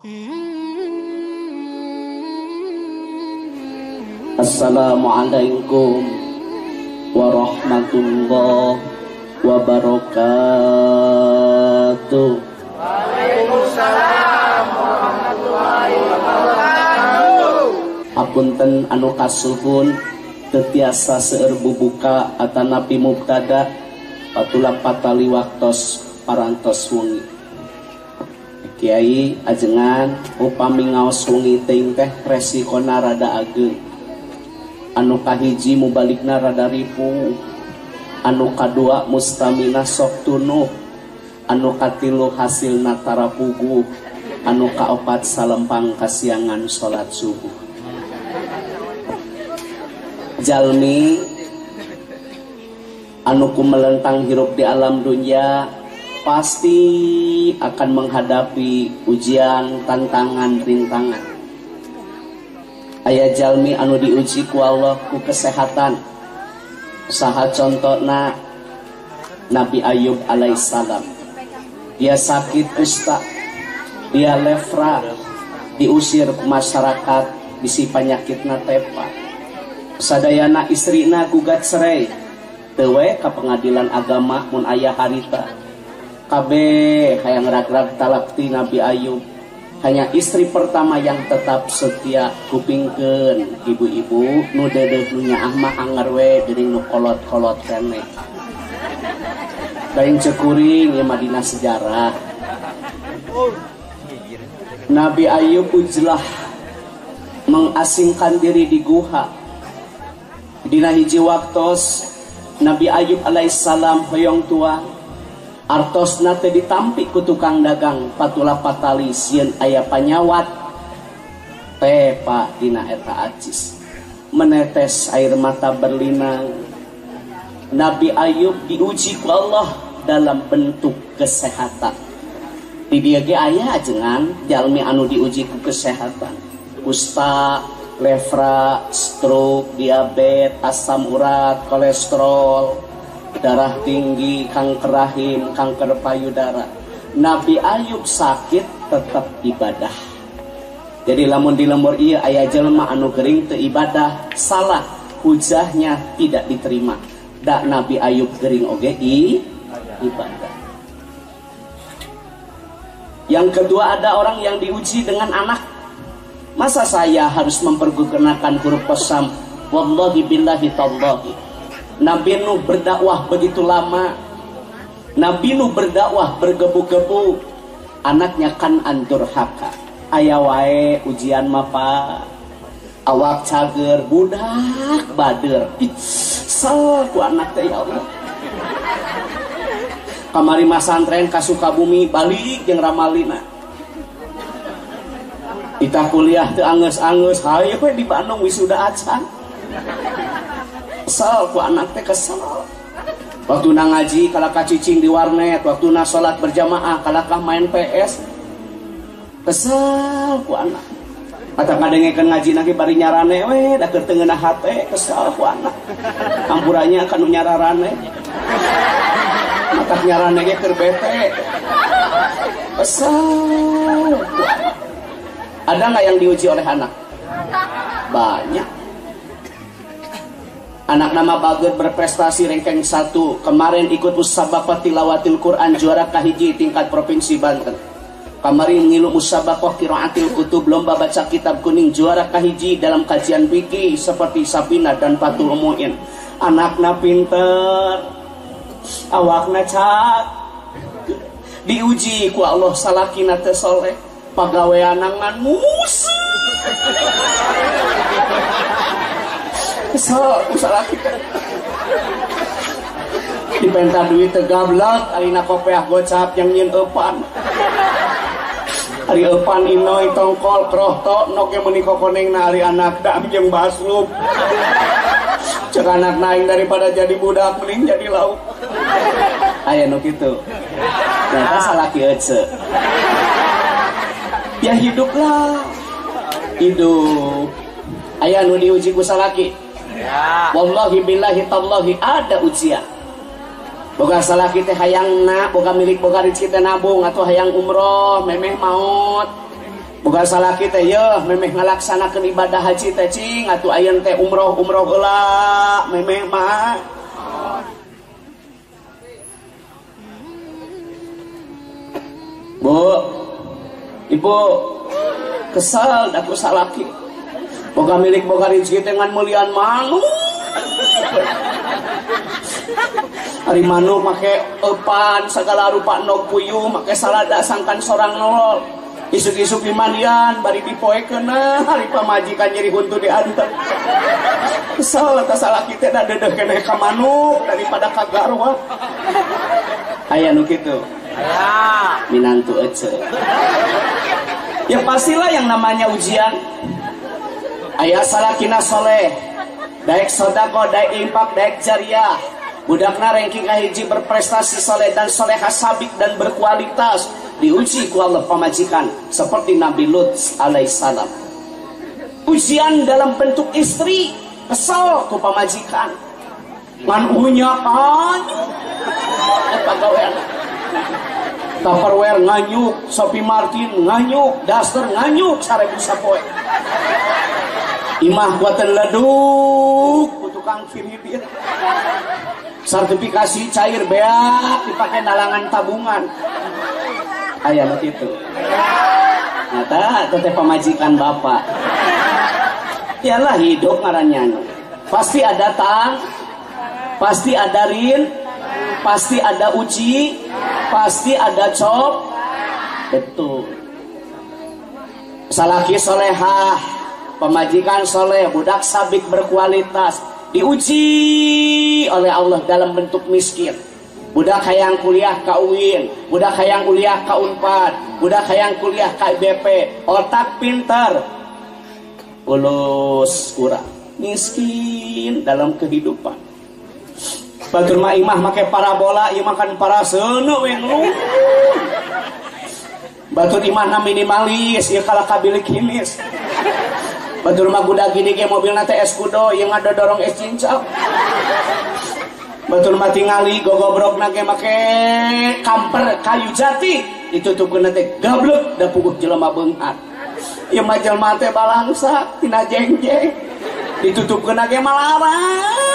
Assalamualaikum warahmatullahi wabarakatuh. Waalaikumsalam warahmatullahi wabarakatuh. Apunten anu kasuhun tetiasa seueur bubuka atanapi mubtada patula patali waktos parantos wengi. Kiai ajengan upami ngaos wengi teuing teh resikona rada ageung anu kahiji mubalikna rada ripu. Anu kadua mustamina sok tunuh anu katilu hasil natara pugu anu kaopat salempang kasiangan salat subuh. Jalmi anu kumelentang hirup di alam dunia pasti akan menghadapi ujian, tantangan, rintangan. Ayah jalmi anu diuji ku Allah ku kesehatan. Saha contohna Nabi Ayub alaihissalam. Dia sakit kusta dia lefra diusir ke masyarakat bisi penyakitna tepa. Sadayana istrina gugat serai tewe ke pengadilan agama mun ayah harita kabe hayang rag-rag talakti Nabi Ayub. Hanya istri pertama yang tetap setia kupingken ibu-ibu nu dedeh nunya ahma angarwe dari nu kolot-kolot kene. Daing cekuring ya Madinah sejarah. Nabi Ayub ujlah mengasingkan diri di guha. Dina hiji waktos Nabi Ayub alaihissalam hoyong tua artos nate ditampik ku tukang dagang patula patali sieun aya panyawat. Pepa dina eta acis menetes air mata berlinang Nabi Ayub diuji ku Allah dalam bentuk kesehatan. Di dia ge aya ajengan jalmi anu diuji ku kesehatan. Kusta lefra stroke diabetes asam urat kolesterol darah tinggi, kanker rahim, kanker payudara. Nabi Ayub sakit tetap ibadah. Jadi lamun di lemur iya ayah jelma anu gering te ibadah salah hujahnya tidak diterima. Dak Nabi Ayub gering oge i ibadah. Yang kedua ada orang yang diuji dengan anak. Masa saya harus mempergunakan huruf kosam? Wallahi billahi tallahi Nabi Nuh berdakwah begitu lama. Nabi Nuh berdakwah bergebu-gebu. Anaknya kan andur haka ayah ujian mapa awak cager budak bader. Sel ku anak teh ya Allah. Kamari masantren ka Sukabumi balik jeung Ramalina. Kita kuliah teu angeus-angeus haye we di Bandung wisuda acan kesel ku anak teh kesel. Waktu na ngaji kalakah cicing di warnet waktu na sholat berjamaah kalakah main PS kesel ku anak. Kata ngadengekeun ngaji lagi bari nyarane we da keur hate kesel ku anak. Ampurannya kanu nyararane. Mata nyarane ge keur bete. Kesel ada nggak yang diuji oleh anak? Banyak Anak nama Baget berprestasi ranking 1 Kemarin ikut musabaqah tilawatil Quran Juara kahiji tingkat provinsi Banten. Kemarin ngilu musabaqah kiraatil kutub Lomba baca kitab kuning Juara kahiji dalam kajian fikih Seperti Sapina dan Patul Mu'in Anakna pinter Awakna cat Diuji ku Allah salakina tesoleh Pagawean angan musuh kesel usaha kita dipenta duit tegablak alina kopeah gocap yang nyin epan. Hari epan inoy tongkol krohto nok yang menikah koneng na hari anak dam yang baslup cek anak naik daripada jadi budak mending jadi lauk. Ayah nok itu. Ternyata salah kiece ya hiduplah. Hidup. Ayah nu diuji ku salaki Ya. Wallahi billahi tallahi ada ujian. Boga salah kita hayang na, boga milik boga rezeki teh nabung atau hayang umroh, memeh maut. bukan salah kita ya memeh ngalaksanakan ibadah haji teh cing atau ayam teh umroh umroh heula memeh mah Bu Ibu kesal aku salaki boga milik boga rezeki dengan mulian manu. Hari manu make epan segala rupa no puyuh make salada sangkan sorang nolol. Isuk-isuk di mandian bari dipoe kena hari pamajikan nyeri huntu di antep kesal tak salah kita dah dedeh kena ke manuk daripada kagarwa ayah nu gitu minantu ece. Ya pastilah yang namanya ujian ayah salakina soleh. Daik sodako daik impak daik jariah. Budakna ranking kahiji berprestasi soleh dan soleh sabik dan berkualitas. Diuji ku Allah pemajikan seperti Nabi Lut alaihissalam ujian dalam bentuk istri kesal ku pemajikan manunya anyu pegawai Tupperware nganyuk, Sophie Martin nganyuk, Duster nganyuk, sarebu sapoe. Imah buatan leduk, tukang kiribir. Sertifikasi cair beak dipakai nalangan tabungan. Ayah begitu. Nyata teteh pemajikan bapak. Yalah hidup ngarannya. Pasti ada tang, pasti ada rin, pasti ada uji, pasti ada cop. Betul. Salaki solehah, pemajikan soleh, budak sabik berkualitas, diuji oleh Allah dalam bentuk miskin. Budak hayang kuliah ke UIN, budak hayang kuliah ke UNPAD, budak hayang kuliah ke IBP, otak pintar, ulus kurang, miskin dalam kehidupan Batur mah imah make parabola, imah kan paraseuneuk we lu. Batur imah na minimalis, ieu kala kabilik himis. Batur mah budak gini ge mobilna teh es kudo, yang ada dorong es cincau. Batur mah tingali gogobrokna ge make kamper kayu jati, ditutupkeun teh gablek da puguh jelema beunghar. Ieu mah jelema teh balangsa tina jengjeng. Ditutupkeun ge malarang.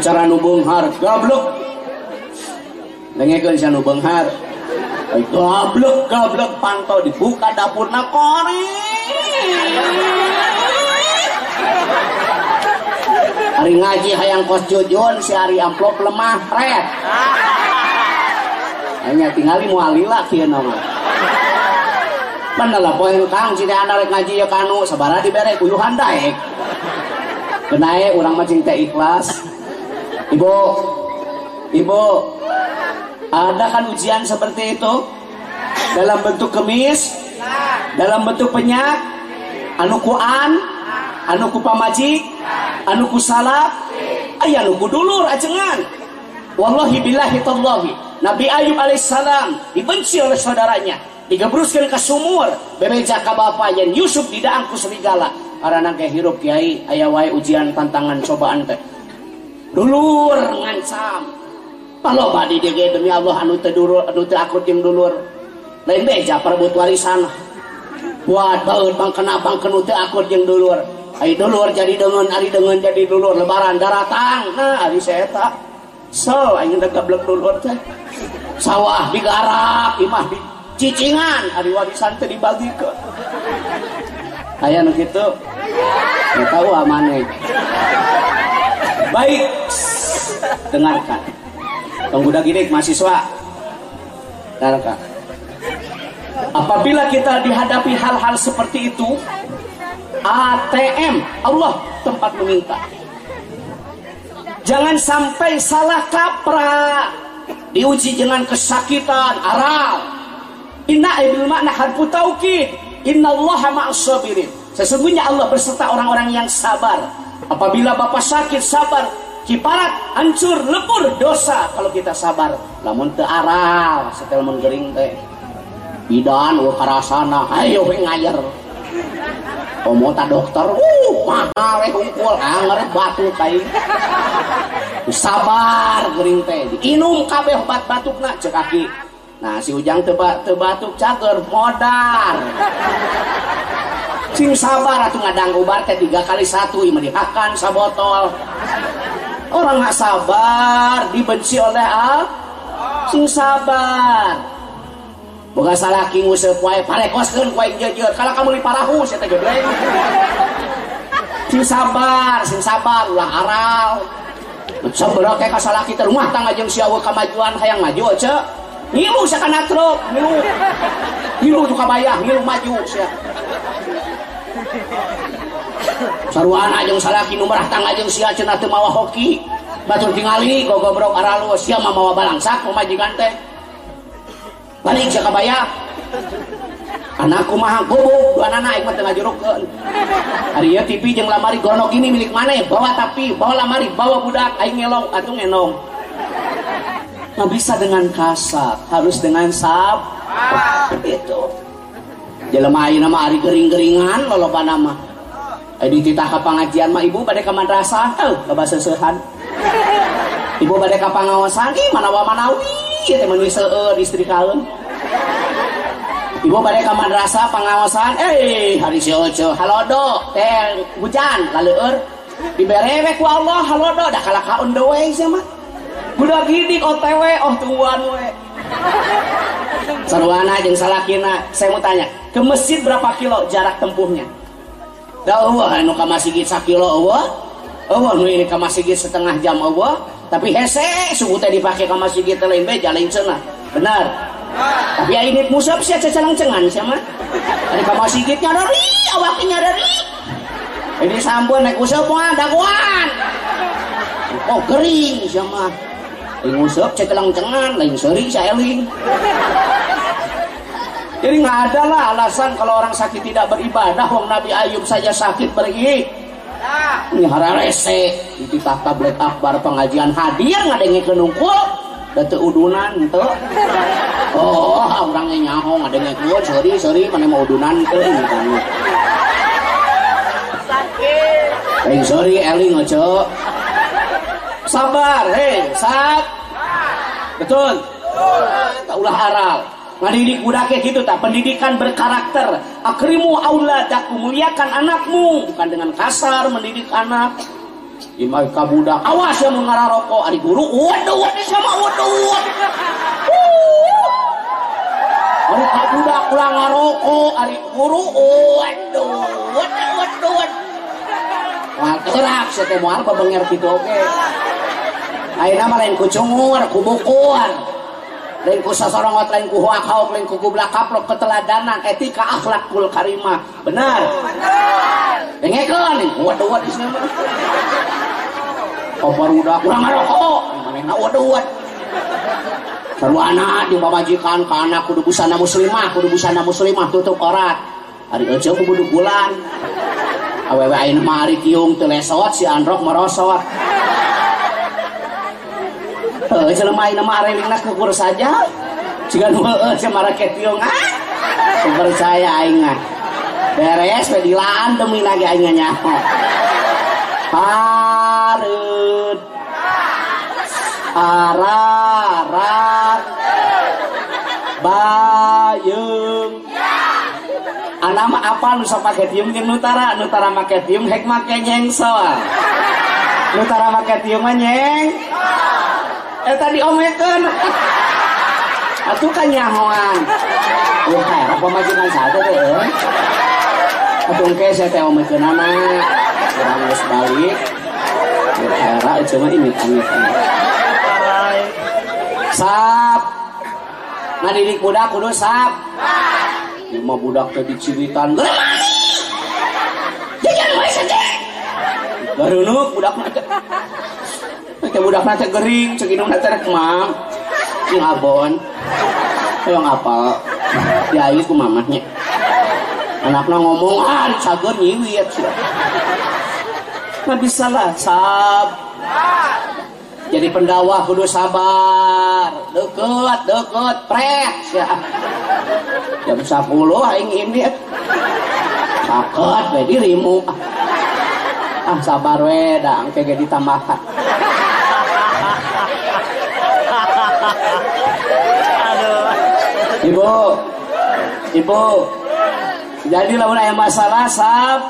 Cara nu beunghar gablek dengekeun sia nu beunghar gablek gablek pantau dibuka dapurna kore hari ngaji hayang kos jujun si hari amplop lemah red. Hanya tinggali mau alila kieu nama. Mana lah poin kang cina anak ngaji ya kanu. Sabara dibere kuyuhan daek. Kenae orang macing teh ikhlas Ibu, ibu, ada kan ujian seperti itu? Dalam bentuk kemis, dalam bentuk penyak, anukuan, anuku pamaji, anuku salap, ayah anuku dulur ajengan. Wallahi billahi tallahi. Nabi Ayub alaihissalam dibenci oleh saudaranya. Digebruskan ke sumur. Bebeja ke bapaknya. Yusuf tidak angku serigala. Karena kayak hirup kiai. Ayah wae ujian tantangan cobaan teh dulur ngancam kalau badi dia demi Allah anu dulur anu akut jeung dulur. Lain beja perebut warisan. Buat baut bang kena bang kenu teh akut jeung dulur. Ai dulur jadi dengan ari dengan jadi dulur. Lebaran daratang. Nah ari seta so aing teh gablek dulur teh. Sawah digarap imah di cicingan. Ari warisan teh dibagi ke aya nu kitu? Tahu amane Baik, dengarkan. Tunggu gini mahasiswa. Dengarkan. Apabila kita dihadapi hal-hal seperti itu, ATM, Allah tempat meminta. Jangan sampai salah kaprah, diuji dengan kesakitan, aral. Inna ibil makna harfu taukid. Inna Allah ma'as Sesungguhnya Allah berserta orang-orang yang sabar. Apabila bapak sakit sabar, kiparat hancur lebur dosa kalau kita sabar. Namun teu aral setel menggering teh. Bidan we karasana, ayo ngayer. Omota dokter, uh, mahal eh anger batu kai. Sabar gering teh, inum kabeh obat batuk nak cek. Nah si ujang teba tebatuk cager modar. Sing sabar atuh ngadang ubar teh tiga kali satu ima dihakan sabotol. Orang nggak sabar dibenci oleh al. Sing sabar. Boga salaki nguseup wae parekoskeun ku aing jejer. Kalau kamu diparahu saya teh gebleng. Sing sabar, sing sabar ulah aral. Sabaraha kayak kasalaki teh rumah tangga jeung sia kamajuan hayang maju cek ngilu sakana truk ngilu ngilu tuh kabayah ngilu maju sia saruan ajeng salaki nu merah tang ajeng sia cenah teu mawa hoki. Batur tingali gogobrok aralu sia mah mawa balangsak pemajikan teh. Balik sia kabayah anakku mah gobok dua anak ikut tengah ngajurukeun. Hari ya TV jeung lamari gonok ini milik mana bawa tapi bawa lamari bawa budak aing ngelong atuh ngenong. Nggak bisa dengan kasar harus dengan sab. Itu jelema ayeuna mah ari gering-geringan loloba nama. Di titah ka pengajian mah ibu bade ka madrasah heuh ka baseusehan ibu bade ka pangaosan ih manawa manawi ieu teh meuni seueur istri kaeun ibu bade ka madrasah pangaosan eh hari si ojo halodo teh hujan laleur dibere ku Allah halodo da kalakaun dewe sia mah. Budak gidik otw oh tuan we sarwana jeung salakina saya mau tanya ke masjid berapa kilo jarak tempuhnya? Da eueuh anu ka masjid sakilo eueuh eueuh nu ini ka masjid setengah jam eueuh tapi hese suku teh dipake ka masjid teh lain bae jalan cenah. Benar? Tapi ini musab sia cacalang cengan sia mah. Ari ka masjid nyadari awak nyadari. Ini sambun naik usap mah daguan oh kering sia mah ngusap cekelang cengan lain seri saya eling jadi nggak ada lah alasan kalau orang sakit tidak beribadah wong Nabi Ayub saja sakit pergi. Ini hara rese itu tak tablet akbar pengajian hadir ngadengi kenungkul datu udunan itu oh orangnya nyaho ngadengi kuat seri seri mana mau udunan itu ini sakit. Lain seri eling aja sabar hei sab betul. Tak ulah aral. Ngadidik budaknya gitu tak. Pendidikan berkarakter. Akrimu auladaku muliakan anakmu. Bukan dengan kasar mendidik anak. Imai kabudak awas ya mengarah rokok. Ari guru waduh waduh sama waduh Ari kabudak ulang ngarokok. Ari guru waduh waduh waduh waduh Wah, terak saya teh moal babenger kitu oge. Ayeuna mah lain ku cungur, ku bukuan. Lain ku sasorongot, lain ku huakaok, lain ku gublak kaplok keteladanan, etika akhlakul karimah. Benar? Benar. Dengekeun nih, waduh waduh di sini mah. Udah kurang ngarokok, manehna waduh waduh. Sarwana di pamajikan ka anak kudu busana muslimah, kudu busana muslimah tutup aurat. Hari aja kudu bulan. Awewe ayeuna mah ari kiung teu lesot si androk merosot. Heuh jelema ayeuna mah arelingna kukur saja. Jika nu heueuh samara ketiung ah. Percaya aing mah. Beres we dilaan demi lagi aing nyaho. Hareut. Ararat. Bayung. Anak mah apa nu sok make tium jeung nutara, nutara make tium hek make nyengsol. Nutara make tium mah nyeng. Eh tadi omekeun. Atuh kan nyahoan. Oh kayak apa majikan satu teh eh. Atuh engke saya teh omekeun anak. Urang geus balik. Era cuma ini amit Sap. Ngadidik budak kudu sap. Lima budak teh diciritan. Jajan wae saja. Garunuk budak mah. Teh budak mah teh gering, ceuk indung teh rek mam. Sing abon. Hayang apal. Diai ku mamahnya. Anaknya ngomong, ah, cager nyiwit. Nggak bisa lah, sab. Jadi pendakwah kudu sabar, deket, deket, pret. Ya. Jam 10 aing ini. Takut we dirimu. Ah sabar we dang kege ditambahkan. Ibu, ibu, jadi lamun ayah masalah sab,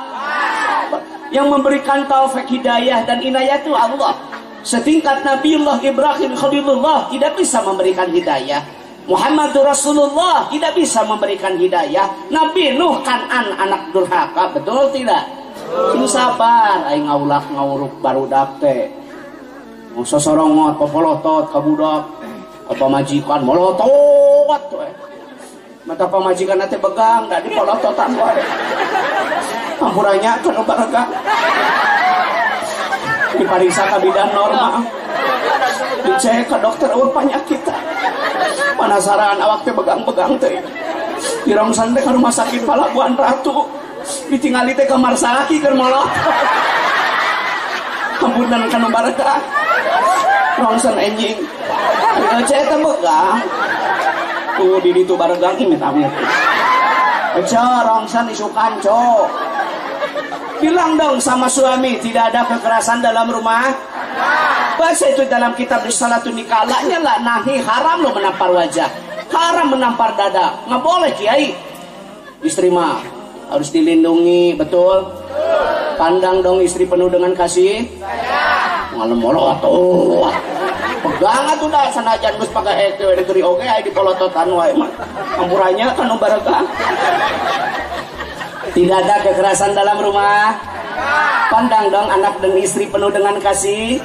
yang memberikan taufik hidayah dan inayah itu Allah. Setingkat Nabiullah Ibrahim Khalilullah tidak bisa memberikan hidayah. Muhammad Rasulullah tidak bisa memberikan hidayah. Nabi Nuh Kanan anak durhaka, betul tidak? Ini sabar, aing ngaulak ngauruk baru teh. Mau sosorongot, popolotot, kabudak, apa majikan molotot we. Mata pamajikan nanti begang, dak dipolototan wae. Ampuranya kan baraga. Dipariksa ke bidan normal. Dicek ke dokter awal penyakit. Penasaran awak teh begang-begang teh. Dirongsan teh ke rumah sakit Palabuhan Ratu. Ditinggali teh kamar sakit keur molot. Ampunan kan baraga. Rongsan enjing. Cek teh begang. Tuh di itu baragang ini amit. Eca rongsan isukan cok. Bilang dong sama suami tidak ada kekerasan dalam rumah. Bahasa itu dalam kitab risalatun nikalanya lah nahi haram lo menampar wajah. Haram menampar dada. Nggak boleh kiai. Istri mah harus dilindungi, betul? Pandang dong istri penuh dengan kasih. Malam molot tuh. Pegang atuh dah sanajan geus pakai heke we negeri oge di polototan wae mah. Ampurannya kan baraga. Tidak ada kekerasan dalam rumah. Pandang dong anak dan istri penuh dengan kasih.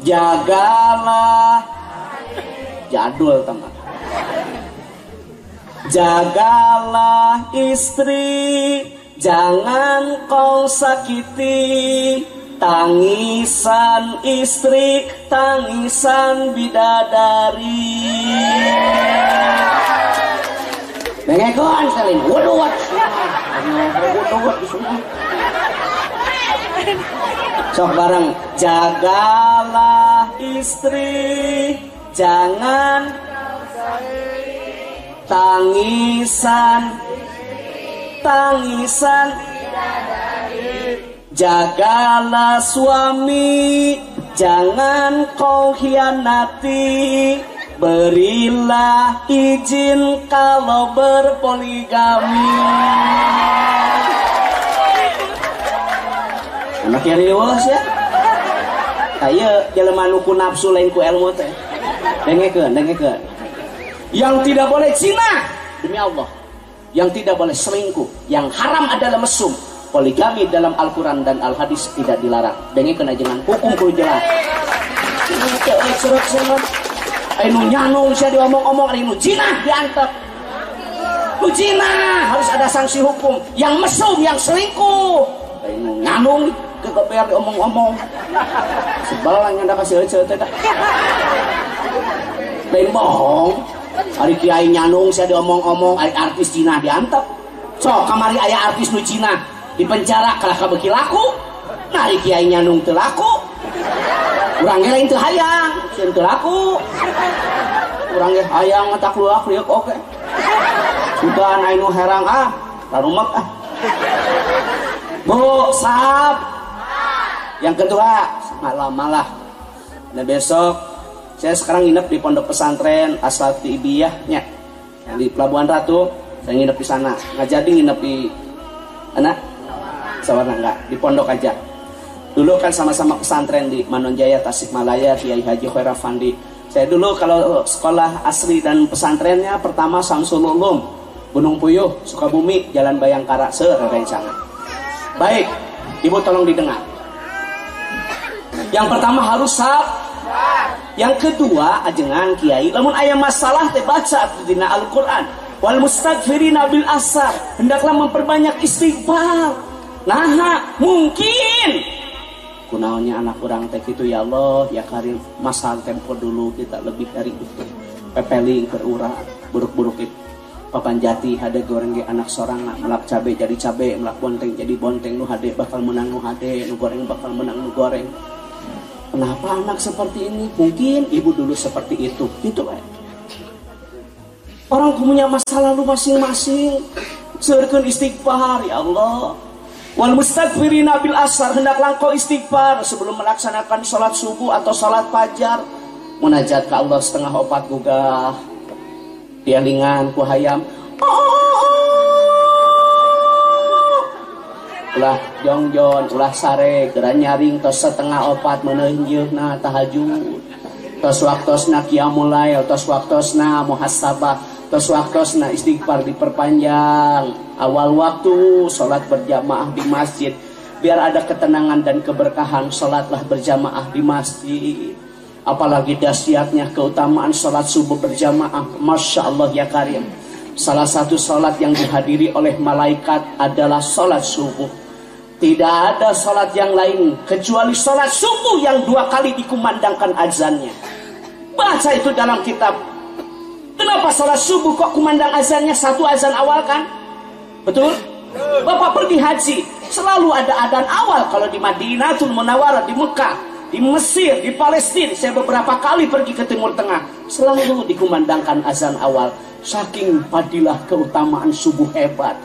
Jagalah. Jadul teman. Jagalah istri, jangan kau sakiti tangisan istri, tangisan bidadari. Waduh, Sok bareng, jagalah istri, jangan tangisan, tangisan. Jagalah suami, jangan kau hianati. Berilah izin kalau berpoligami. Anak yang dewasa ya. Ayo jelema nu ku nafsu lain ku ilmu teh. Dengekeun, dengekeun. Yang tidak boleh zina demi Allah. Yang tidak boleh selingkuh, yang haram adalah mesum. Poligami dalam Al-Quran dan Al-Hadis tidak dilarang. Dengekeun aja hukum kudu jelas. Surat-surat Ayo nyanung saya diomong-omong Ayo zina diantep. Nu zina harus ada sanksi hukum. Yang mesum, yang selingkuh. Ayo nyanung kegeber diomong-omong. Sebal yang ada kasih aja teh. Lain bohong. Hari kiai nyanung saya diomong-omong ari artis Cina diantep. So kamari ayah artis nu Cina di penjara kalah kabeki laku. Hari kiai nyanung teu laku. Urang lain hayang, sieun teu laku. Ge hayang ngetak luak liuk oke. Sudah naik nu herang ah, tarumak ah. Bu, sap. Yang kedua, malam malah. Nah besok saya sekarang nginep di pondok pesantren Asati Ibiyahnya di Pelabuhan Ratu. Saya nginep di sana. Nggak jadi nginep di anak Sawarna enggak di pondok aja. Dulu kan sama-sama pesantren di Manonjaya, Tasikmalaya, Kiai Haji Khairafandi. Saya dulu kalau sekolah asli dan pesantrennya pertama Samsul Ulum, Gunung Puyuh, Sukabumi, Jalan Bayangkara, serencangan. Baik, Ibu tolong didengar. Yang pertama harus sab. Yang kedua ajengan kiai lamun aya masalah teh baca dina Al-Qur'an. Wal mustaghfirina bil asar. Hendaklah memperbanyak istighfar. Nah, mungkin kunaonnya anak orang teh itu ya Allah. Ya karim masal tempo dulu kita lebih dari itu. Pepeling berurah buruk-buruk itu. Papan jati hade goreng ge anak sorang melak cabe jadi cabe melak bonteng jadi bonteng nu hade bakal menang nu hade nu goreng bakal menang nu goreng. Kenapa anak seperti ini? Mungkin ibu dulu seperti itu. Gitu kan orang punya masa lalu masing-masing. Seurkeun istighfar ya Allah. Wal mustaghfirina bil asar hendaklah kau istighfar sebelum melaksanakan sholat subuh atau sholat fajar. Munajat ke Allah setengah opat gugah. Dialingan ku hayam. Ulah jongjon, ulah sare, geran nyaring tos setengah opat meneunjeun na tahajud. Tos waktosna qiyamul tos waktosna muhasabah Tos waktosna istighfar diperpanjang. Awal waktu sholat berjamaah di masjid. Biar ada ketenangan dan keberkahan sholatlah berjamaah di masjid. Apalagi dahsyatnya keutamaan sholat subuh berjamaah. Masya Allah ya karim. Salah satu sholat yang dihadiri oleh malaikat adalah sholat subuh. Tidak ada sholat yang lain kecuali sholat subuh yang dua kali dikumandangkan azannya. Baca itu dalam kitab Kenapa sholat subuh kok kumandang azannya satu azan awal kan? Betul? Bapak pergi haji, selalu ada adan awal kalau di Madinatul Munawwarah di Mekah, di Mesir, di Palestina. Saya beberapa kali pergi ke Timur Tengah, selalu dikumandangkan azan awal. Saking padilah keutamaan subuh hebat.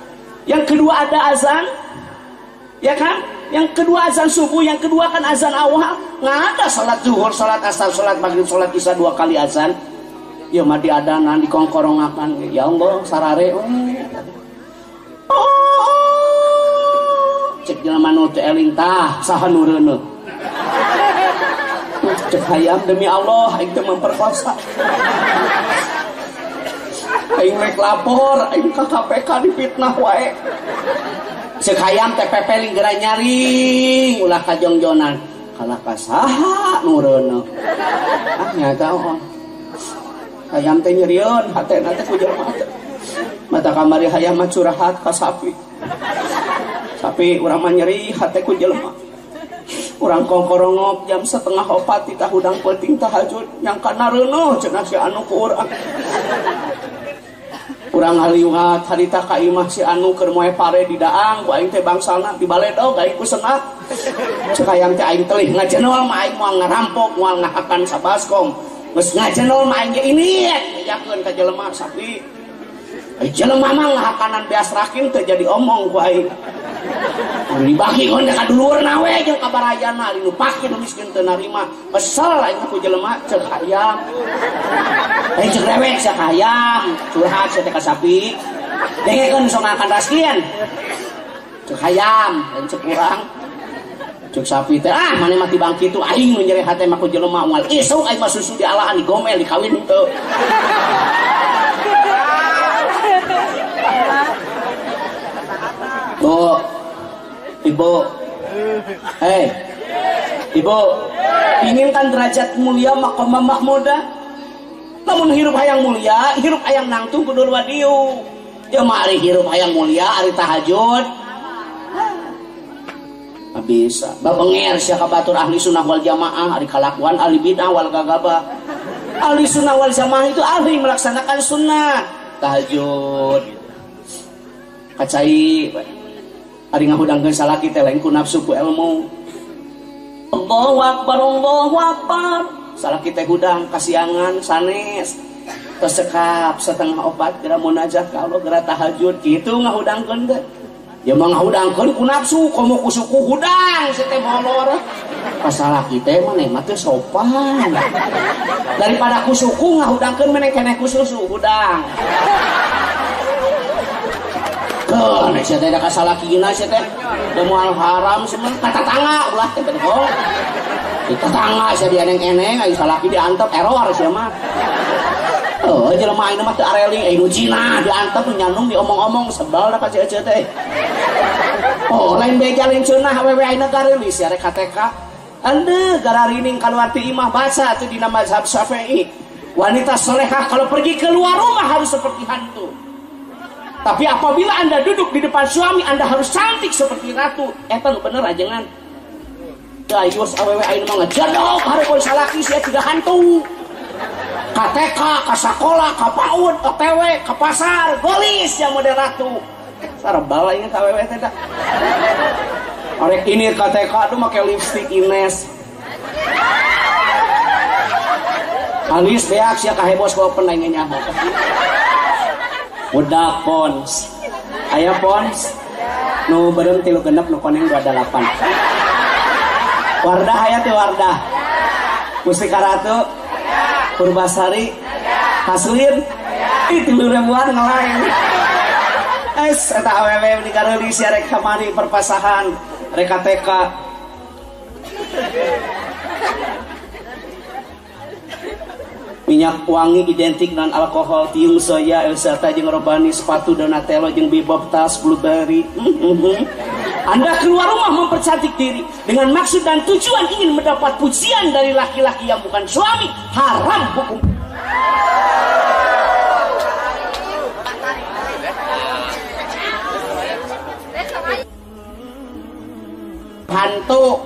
Yang kedua ada azan, ya kan? Yang kedua azan subuh, yang kedua kan azan awal. Nggak ada sholat zuhur, sholat asar, sholat maghrib, sholat isya dua kali azan ya mah di adanan di kongkorongakan ya Allah sarare. Oh. cek jelema nu teh eling tah saha cek hayam demi Allah aing teh memperkosa. Aing rek lapor aing ka KPK dipitnah wae. Cek hayam teh pepeling geura nyaring ulah kajongjonan kalah kasaha nu reuneuh ah nyata oh hayam teh nyerion hati nanti ku jelema mata kamari hayam curahat ka sapi. Sapi urang mah nyeri hati urang kongkorongok jam setengah opat di tahudang penting tahajud yang kana reunuh cenah si anu ku urang. Urang haliwat harita ka imah si anu keur moe pare di daang ku aing teh bangsana di baledog aing ku senat cek hayam teh aing telih ngajenol mah aing moal ngarampok moal ngahakan sabaskom Geus ngajenol mah aing ini ngejakeun ka jelema sapi. Ai jelema mah ngahakanan beas rakim teu jadi omong ku aing. Dibagi kon ka dulurna we jeung ka barayana nu pake nu miskin teu narima. Kesel aing ku jelema ceuk hayam. Ai ceuk rewek sak hayam, curhat teh ka sapi. Dengekeun sok ngakan raskian. Ceuk hayam, dan ceuk urang cek sapi teh ah mana mati bangki itu aing menjadi hati maku jelema wal isu aing mah susu di alahan digomel dikawin itu Bu Ibu. Hei Ibu. Inginkan derajat mulia makomah mahmuda Namun hirup hayang mulia Hirup hayang nangtung kudur wadiu Ya mari hirup hayang mulia Hari tahajud bisa. Babenger sia batur ahli sunnah wal jamaah. Hari kalakuan ahli bidah wal gagaba ahli sunnah wal jamaah itu ahli melaksanakan sunnah. Tahajud. Kacai. Hari ngahudangkeun salah kita lain nafsu ku ilmu Allahu akbar Allahu akbar. Salah kita hudang kasiangan sanes. Tersekap setengah opat gerak munajat kalau gerak tahajud. Gitu ngahudangkeun teh ya menghudangkan ku nafsu kamu ku suku hudang sete molor masalah kita mana mah sopan daripada ku suku ngahudangkan mana kena ku susu hudang Tuh, nek saya tidak kasalah kina saya teh, demual haram semua kata tangga ulah teh betul. Kata tangga saya dia neng eneng, ayo salah diantep error sih mah. Oh, jelema ini mah teu areling, eh Cina diantep nyandung diomong-omong sebal da ka ceu teh. Oh, lain beja lain cenah awewe ayeuna garelis ya rek KTK. Ande gara rining keluar ti imah baca tuh di nama mazhab Syafi'i. Wanita solehah kalau pergi keluar rumah harus seperti hantu. Tapi apabila anda duduk di depan suami, anda harus cantik seperti ratu. Eta nu bener ajengan. Gayus awewe ayeuna mah ngejadok hareupeun salaki sia tidak hantu. KTK, ke sekolah, ke PAUD, OTW, ke pasar, golis yang model ratu. Sarbal ini KWW tidak. Orek ini KTK tuh pakai lipstick Ines. Alis beak sih kahebos kau penanya nyamuk. Udah pons. Aya pons nu berem tilu genep nu koneng 28 Wardah aya teh Wardah Mustika Ratu Purbasari Haslin Ih tilu ribuan ngelain Es eta awewe di kareli siarek kamari perpasahan reka teka minyak wangi identik dengan alkohol tiung soya Elsata jeung robani sepatu Donatello jeung bebop tas blueberry. Anda keluar rumah mempercantik diri dengan maksud dan tujuan ingin mendapat pujian dari laki-laki yang bukan suami. Haram hukum hantu.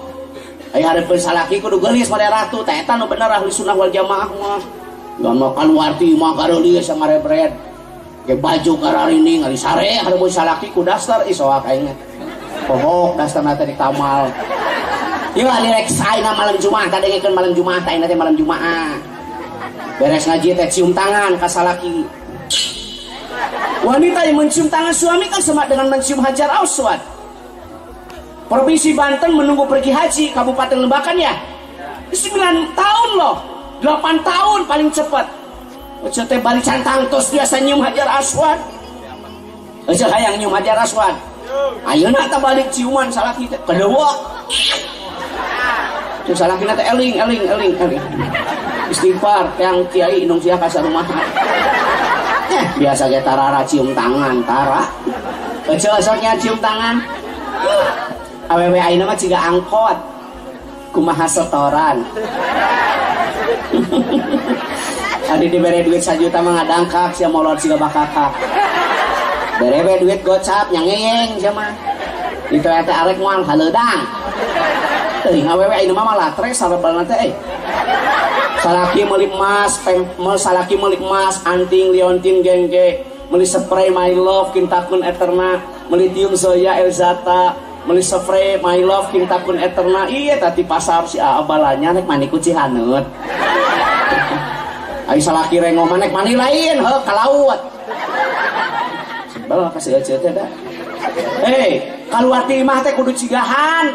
Ayo ada salaki kudu gelis pada ratu teta nu bener ahli sunnah wal jamaah mah. Gak mau keluarti mah sama rebred ke baju karari ngali sare boy salaki ku daster. Isoak kayaknya. Pohok nate di kamal Iya ali rek saina malam Jumat tadi kan malam Jumat tadi nanti malam Jumat beres ngaji teh cium tangan ka salaki wanita yang mencium tangan suami kan sama dengan mencium hajar aswad Provinsi Banten menunggu pergi haji Kabupaten Lebakan ya? 9 tahun loh. 8 tahun paling cepat. Teh balik cantang tos biasa nyium hajar aswad. Oce hayang nyium hajar aswad. Ayo nak balik ciuman salah kita kedua. Tuh salah kita teh eling eling eling eling. Istighfar yang kiai inung sia kasar rumah. Eh biasa kita tarara cium tangan tara. Oce esoknya cium tangan awewe aina mah ciga angkot. Kumaha setoran? Adi diberi duit sajuta mah ngadangkak sia molor siga bakaka bere duit gocap nyangeng sia mah. Itu eta arek moal haleudang teuing awewe aina mah latre sarebalna teh eh. Salaki meuli emas pempel salaki meuli emas anting liontin gengge. Meuli spray my love kintakun eterna. Meuli tiung zoya elzata meli spray my love king takun eterna. Iya tadi pasar si abalanya nek mani kuci hanut. Ayo salah kira ngomong nek mani lain he kalawat sebel kasih aja teh dah. Hei keluar ti mah teh kudu cigahan.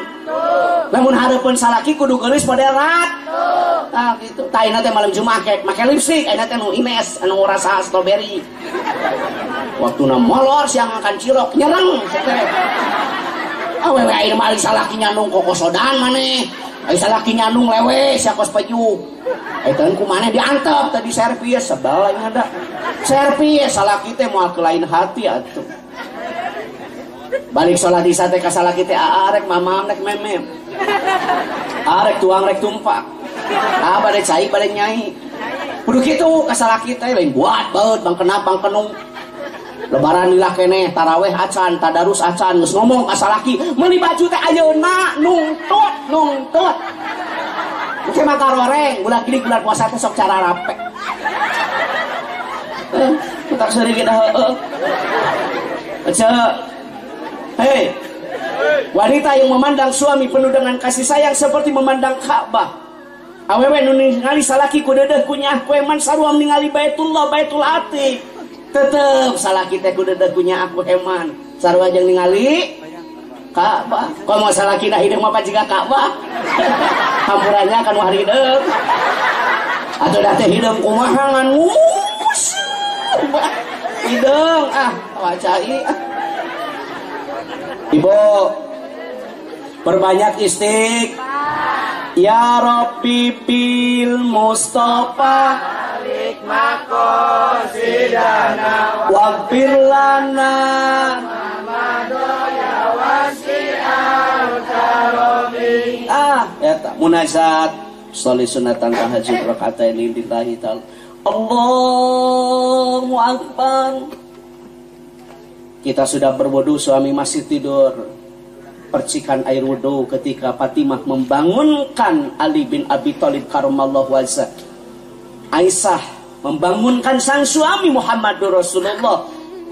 Namun harapan salaki kudu gelis pada rat. Ah gitu. Taina teh malam jumat kayak make lipstick aina teh nu ines anu rasa strawberry waktu molor siang akan cilok nyerang awewe air malik salaki nyandung koko sodan maneh air salaki nyandung lewe siakos peju itu ku mana diantep tadi servis sebalanya ada. Servis salaki teh mau ke lain hati atuh. Balik sholat di sate kasalaki teh arek mamam nek memem. Arek tuang rek tumpak ah badai cai badai nyai. Kudu kitu kasalaki teh lain buat baut bang kenapa bang kenung lebaran lila kene taraweh acan tadarus acan geus ngomong asalaki meuli baju teh ayeuna nungtut nungtut Oke mah karoreng, bulan gini bulan puasa teh sok cara rape. Eh, putar seri kita heeh. Aja. Hei. Wanita yang memandang suami penuh dengan kasih sayang seperti memandang Ka'bah. Awewe nu ningali salaki ku dedeh kunyah kue man saruam ningali Baitullah Baitul Atiq tetep salah kita kudu punya aku heman. Sarwa jeung ningali. Ka'bah. Mau salah kita hidup apa jika Ka'bah? Hampurannya kan wah hidup. Atau datang hidup kumaha ngan hidung ah wacai ibu perbanyak istik. Ya Rabbi bil Mustafa makosidana karomi Ah, eta munajat Soli sunatan tahajud rakaat ini lillahi ta'ala. Allahu Akbar. Kita sudah berwudu suami masih tidur. Percikan air wudhu ketika Fatimah membangunkan Ali bin Abi Thalib karamallahu wajah. Aisyah membangunkan sang suami Muhammad Rasulullah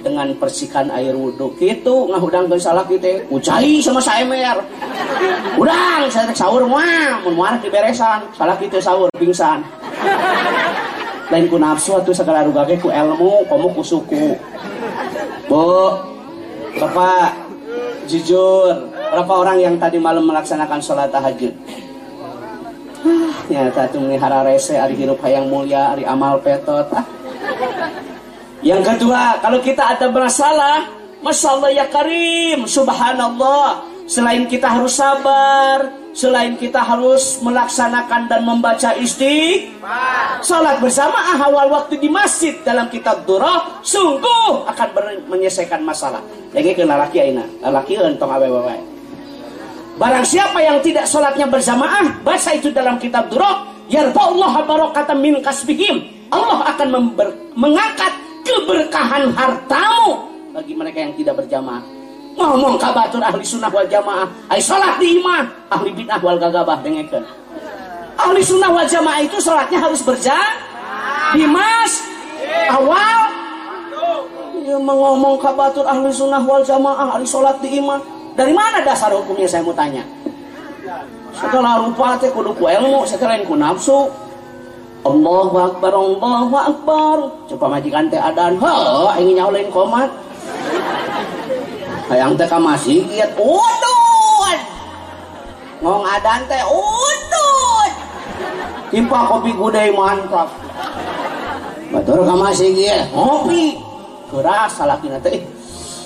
dengan percikan air wudhu. Gitu ngahudang ke salah kita. Ucai sama saya mer. Udang saya tek sahur mah, mun di beresan. Salah kita sahur pingsan. Lain ku nafsu atuh segala rugake ku ilmu, kamu ku suku. Bu, Bapak jujur berapa orang yang tadi malam melaksanakan sholat tahajud ah, nyata tuh hara rese hari hidup hayang mulia hari amal petot. Ah. yang kedua kalau kita ada masalah Masya Allah ya Karim Subhanallah. Selain kita harus sabar Selain kita harus melaksanakan dan membaca istighfar. Salat berjamaah awal waktu di masjid Dalam kitab durah Sungguh akan menyelesaikan masalah. Jadi ke lalaki aina? Lalaki entong awe-awe Barang siapa yang tidak sholatnya berjamaah Baca itu dalam kitab durah Yarba'ullah barokatan min kasbihim. Allah akan mengangkat keberkahan hartamu bagi mereka yang tidak berjamaah. Ngomong kabatur ahli sunnah wal jamaah ay sholat di imah ahli bid'ah wal gagabah dengekan. Ahli sunnah wal jamaah itu sholatnya harus berjamaah. Di mas awal. Dia mengomong kabatur ahli sunnah wal jamaah ahli sholat di imah dari mana dasar hukumnya saya mau tanya setelah rupa teh kudu ku ilmu setelah ku nafsu Allahu Akbar, Allahu Akbar. Coba majikan teh adan, ha, ingin nyaulain komat. Hayang teh masih kiat udut. Ngong adan teh udut. Timpa kopi gudai mantap. Batur masih kiat ngopi. Keras salah kita teh.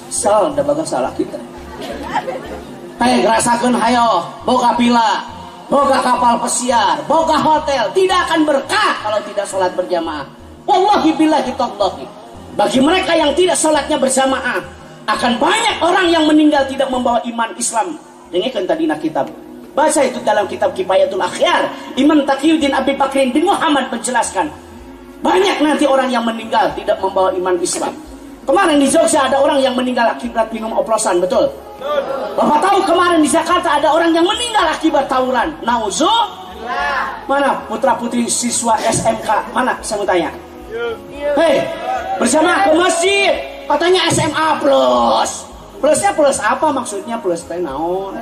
Sal da bagas salah kita. Teh rasakeun hayo boga pila, boga kapal pesiar, boga hotel, tidak akan berkah kalau tidak sholat berjamaah. Wallahi billahi tallahi. Bagi mereka yang tidak sholatnya berjamaah, akan banyak orang yang meninggal tidak membawa iman Islam. Dengarkan tadi nak kitab. Baca itu dalam kitab Kifayatul Akhyar. Imam Taqiyuddin Abi Bakrin bin Muhammad menjelaskan. Banyak nanti orang yang meninggal tidak membawa iman Islam. Kemarin di Jogja ada orang yang meninggal akibat minum oplosan, betul? Bapak tahu kemarin di Jakarta ada orang yang meninggal akibat tawuran. Nauzu? Mana putra putri siswa SMK? Mana saya mau tanya? Hei, bersama ke masjid. Katanya SMA plus. Plusnya plus apa maksudnya plus teh naon?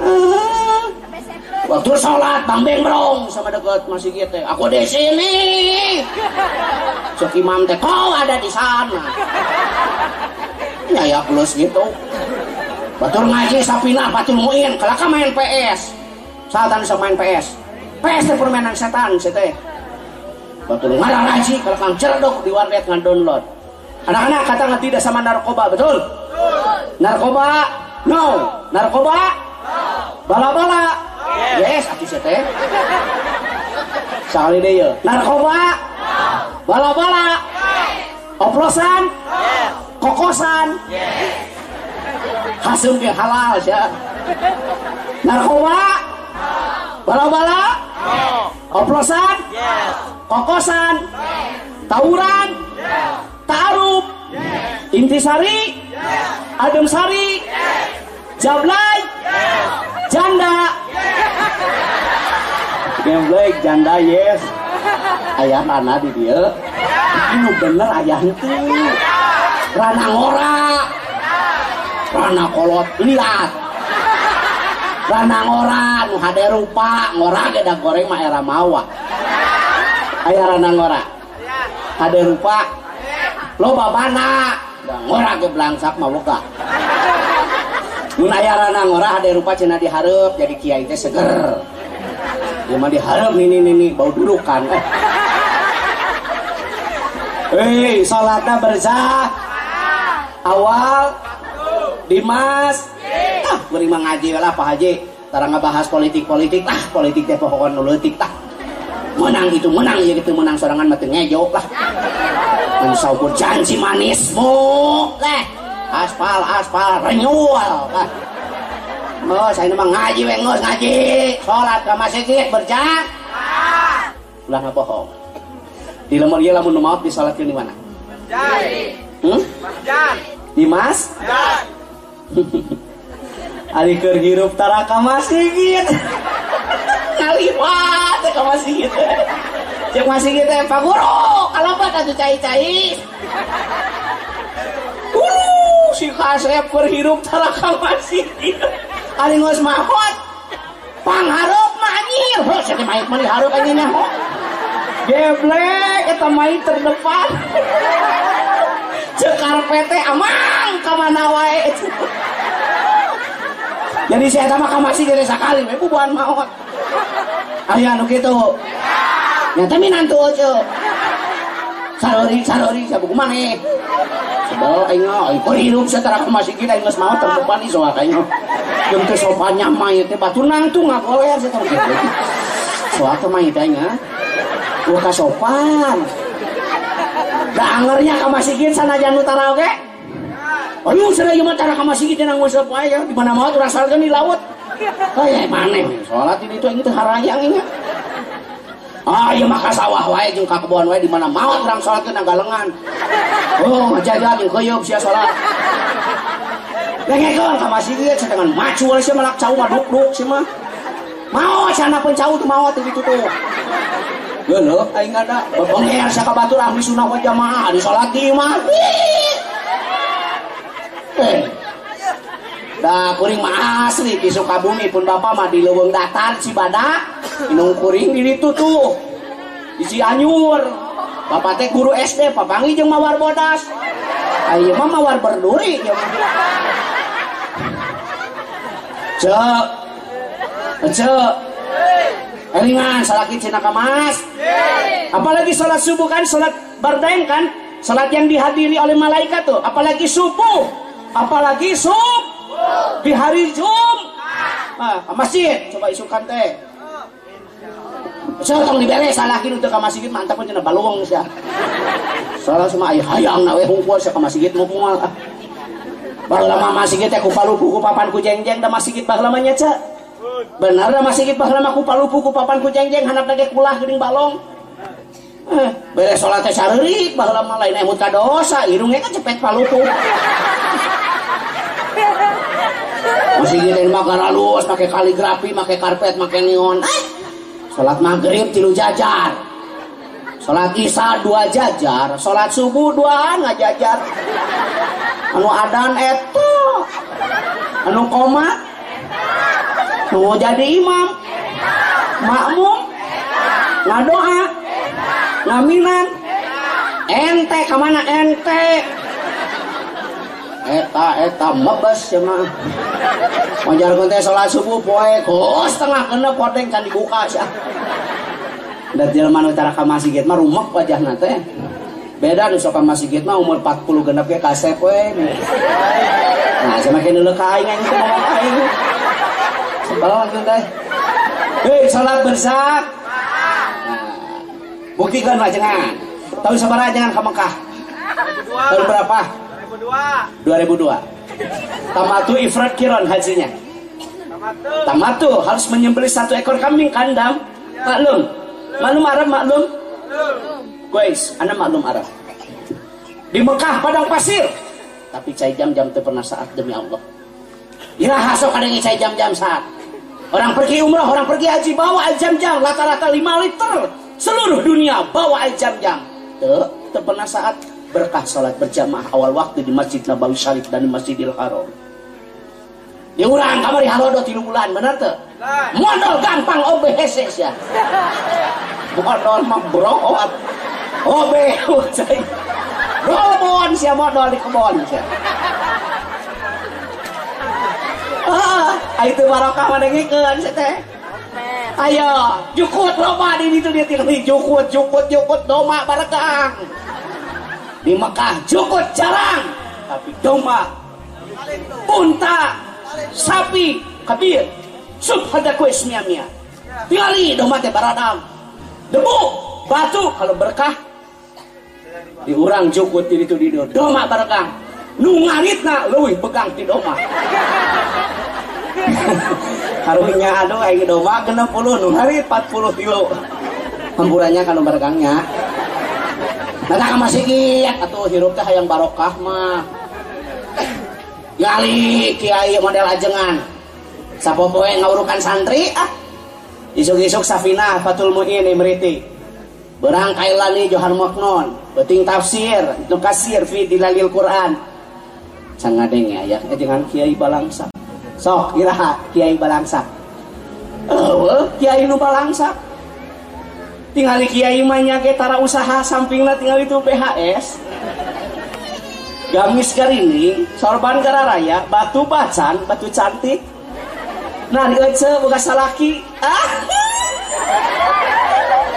Ah. Waktu sholat Bang Bembrong sama dekat masih gitu. Aku di sini. Sok imam teh kau ada di sana. Ya ya plus gitu. Batur ngaji sapina batur muin kelaka main PS. Satan bisa main PS. PS teh permainan setan sih teh. Betul ngarang ngaji kalau kang cerdok di warnet ngan download. Anak-anak kata nggak tidak sama narkoba betul? Narkoba no. Narkoba bala-bala yes. Aku teh. Sekali deh ya. Narkoba. Bala-bala. Oplosan. Kokosan. Hasil ke halal ya. Narkoba. Bala-bala. Oplosan. Kokosan. Tawuran. Tarup intisari. Adem sari jablay. Janda Gemblek janda yes. Ayah mana di dia ini bener ayah itu rana ngora. Rana kolot lihat. Rana ngora nu hade rupa. Ngora geda goreng mah era mawa. Ayah rana ngora. Hade rupa. Lo babana ngora ke belangsak mah boga. Mun aya rana ngora hade rupa cenah dihareup jadi kiai teh seger ya mah dihareup nini nini bau dudukan. Eh. Hei, salatnya berzah. Awal Dimas. Ah beri ngaji lah Pak Haji. Tara ngebahas politik-politik. Lah politik teh pokoknya nuletik lah menang itu menang. Ya gitu menang sorangan mati ngejo lah. Mensaupur janji manismu. Leh aspal aspal renewal lah Oh, saya memang ngaji, wengos ngaji, sholat ke masjid berjak, ulah nggak bohong. Di lemur iya lamun maaf di sholat di mana? Jadi. Hmm? Jan. Di mas? Jan. Ari keur hirup tara ka masjid. Ngaliwat ka masjid. Cek masjid teh Pak Guru, kalabat atuh cai-cai. Guru, si kasep keur hirup tara ka masjid. Ari geus mahot. Panghareup mah anjir. Heuh, cenah maik mah dihareup anjing nya. Geblek eta main terdepan. cekar PT amang ke mana wae jadi saya sama kamasi dari sekali ibu buan maut ayah anu gitu ya tapi nanti aja sarori sarori siapa kumane sebab aing hidup setelah masih kita ingat mau terdepan iso kayaknya yang sopannya mayat teh batu nang tuh nggak boleh setelah gitu soal ke mayat aing gua ka sopan. Da angernya ka masigit sana jangan utara oke Ayo sudah cuma cara ka masigit nang usap wae ya. Di mana mau rasalkeun di laut. Kayak mana sholat ini tuh ini tuh harayang ini ah iya maka sawah wae jeung kakebon wae di mana mau orang sholat ke galengan. Oh ngajaga jeung keuyeub sia sholat Lengekeun ka masjid dengan macu wae sia malak cau maduk-duk sia mah. Mau sana pun cau mau gitu tuh. Geuleuh aing ada bebenger sia ka batur ahli sunnah wal jamaah. Di sholat di mah Eh, Dah kuring mah asli di Sukabumi pun bapak mah di Leuweung Datar Cibadak minum kuring di itu tuh. Di Cianjur bapak teh guru SD papangi jeung mawar bodas. Ayo mah mawar berduri ya mah cek cek Elingan, salaki cina kamas. Apalagi sholat subuh kan, sholat bardain kan, sholat yang dihadiri oleh malaikat tuh. Apalagi subuh, apalagi sub di hari Jum. Ah, masjid coba isukan teh. Saya tong dibere salakin untuk ke masjid mantap pun cenah balung sia. Salah semua ayah hayang na we hungkul sia ke masjid mau. Baheula mah masjid teh ku palupu ku papan ku jengjeng da masjid baheula mah nya Benar da masjid baheula mah ku palupu ku papan ku jengjeng handap lagi kulah geuning balong. Eh, beres sholat teh sareurik baheula mah lain emut dosa, irungnya kan cepet palupu. masih gini makan halus pakai kaligrafi pakai karpet pakai neon sholat maghrib tilu jajar sholat isya dua jajar sholat subuh dua nggak jajar anu adan eto. Anu koma? Nu jadi imam? Makmum? Ngadoa? Ngaminan? Ente ke mana ente? Eta eta mebes ya mah. Wajar teh sholat subuh poe kos tengah kena podeng kan dibuka sih dan jelema nu tara ka masjid mah rumek wajahna teh beda nu sok ka masjid mah umur 40 genep ge kasep we nah semakin dulu ka aing aing ngomong aing. Sebal teh hei sholat bersak. Nah, buktikan lah jangan. Tahu sabaraha jangan ke Mekah? Tahun berapa? 2002 Tamatu ifrat kiron hajinya. Tamatu. Harus menyembelih satu ekor kambing kandang. Maklum. Maklum Arab maklum Guys, anak maklum Arab Di Mekah padang pasir. Tapi cai jam-jam itu pernah saat demi Allah. Ya hasok ada yang cai jam-jam saat. Orang pergi umrah, orang pergi haji Bawa air jam-jam, rata-rata 5 liter. Seluruh dunia bawa air jam-jam. Itu pernah saat berkah salat berjamaah awal waktu di Masjid Nabawi Syarif dan di Masjidil Haram. Di urang kamari harodo tilu bulan bener tuh. Modal gampang OBS ya. Modal mah broat. OB cai. Robon sia modal di kebon sia. Ah, itu barokah madengikeun sia teh. Ayo, jukut loba di ditu dia tilu jukut jukut jukut doma barekang di Mekah jukut jarang tapi domba unta sapi kabir. Sub ada kue semia mia tinggali domba teh baradam. Debu batu kalau berkah. Diurang jukut di itu di domba barakang nu ngaritna leuwih begang ti domba karunya aduh aing domba 60 nu ngarit 40 kilo. Hamburannya kalau barakangnya Nata masih kiat atau hirup teh yang barokah mah. Gali kiai model ajengan. Sapopoe ngaurukan santri ah. Isuk-isuk Safina Fatul Muin Imriti. Berang kailani Johan Maknon, beting tafsir, itu kasir fi dilalil Quran. Sangadeng ya, ya jangan kiai balangsa. Sok kira kiai balangsa. Oh, kiai nu balangsa tinggal kiai mah tara usaha sampingnya tinggal itu PHS gamis garini sorban gara raya batu bacan batu cantik. Nah di ece buka salaki ah!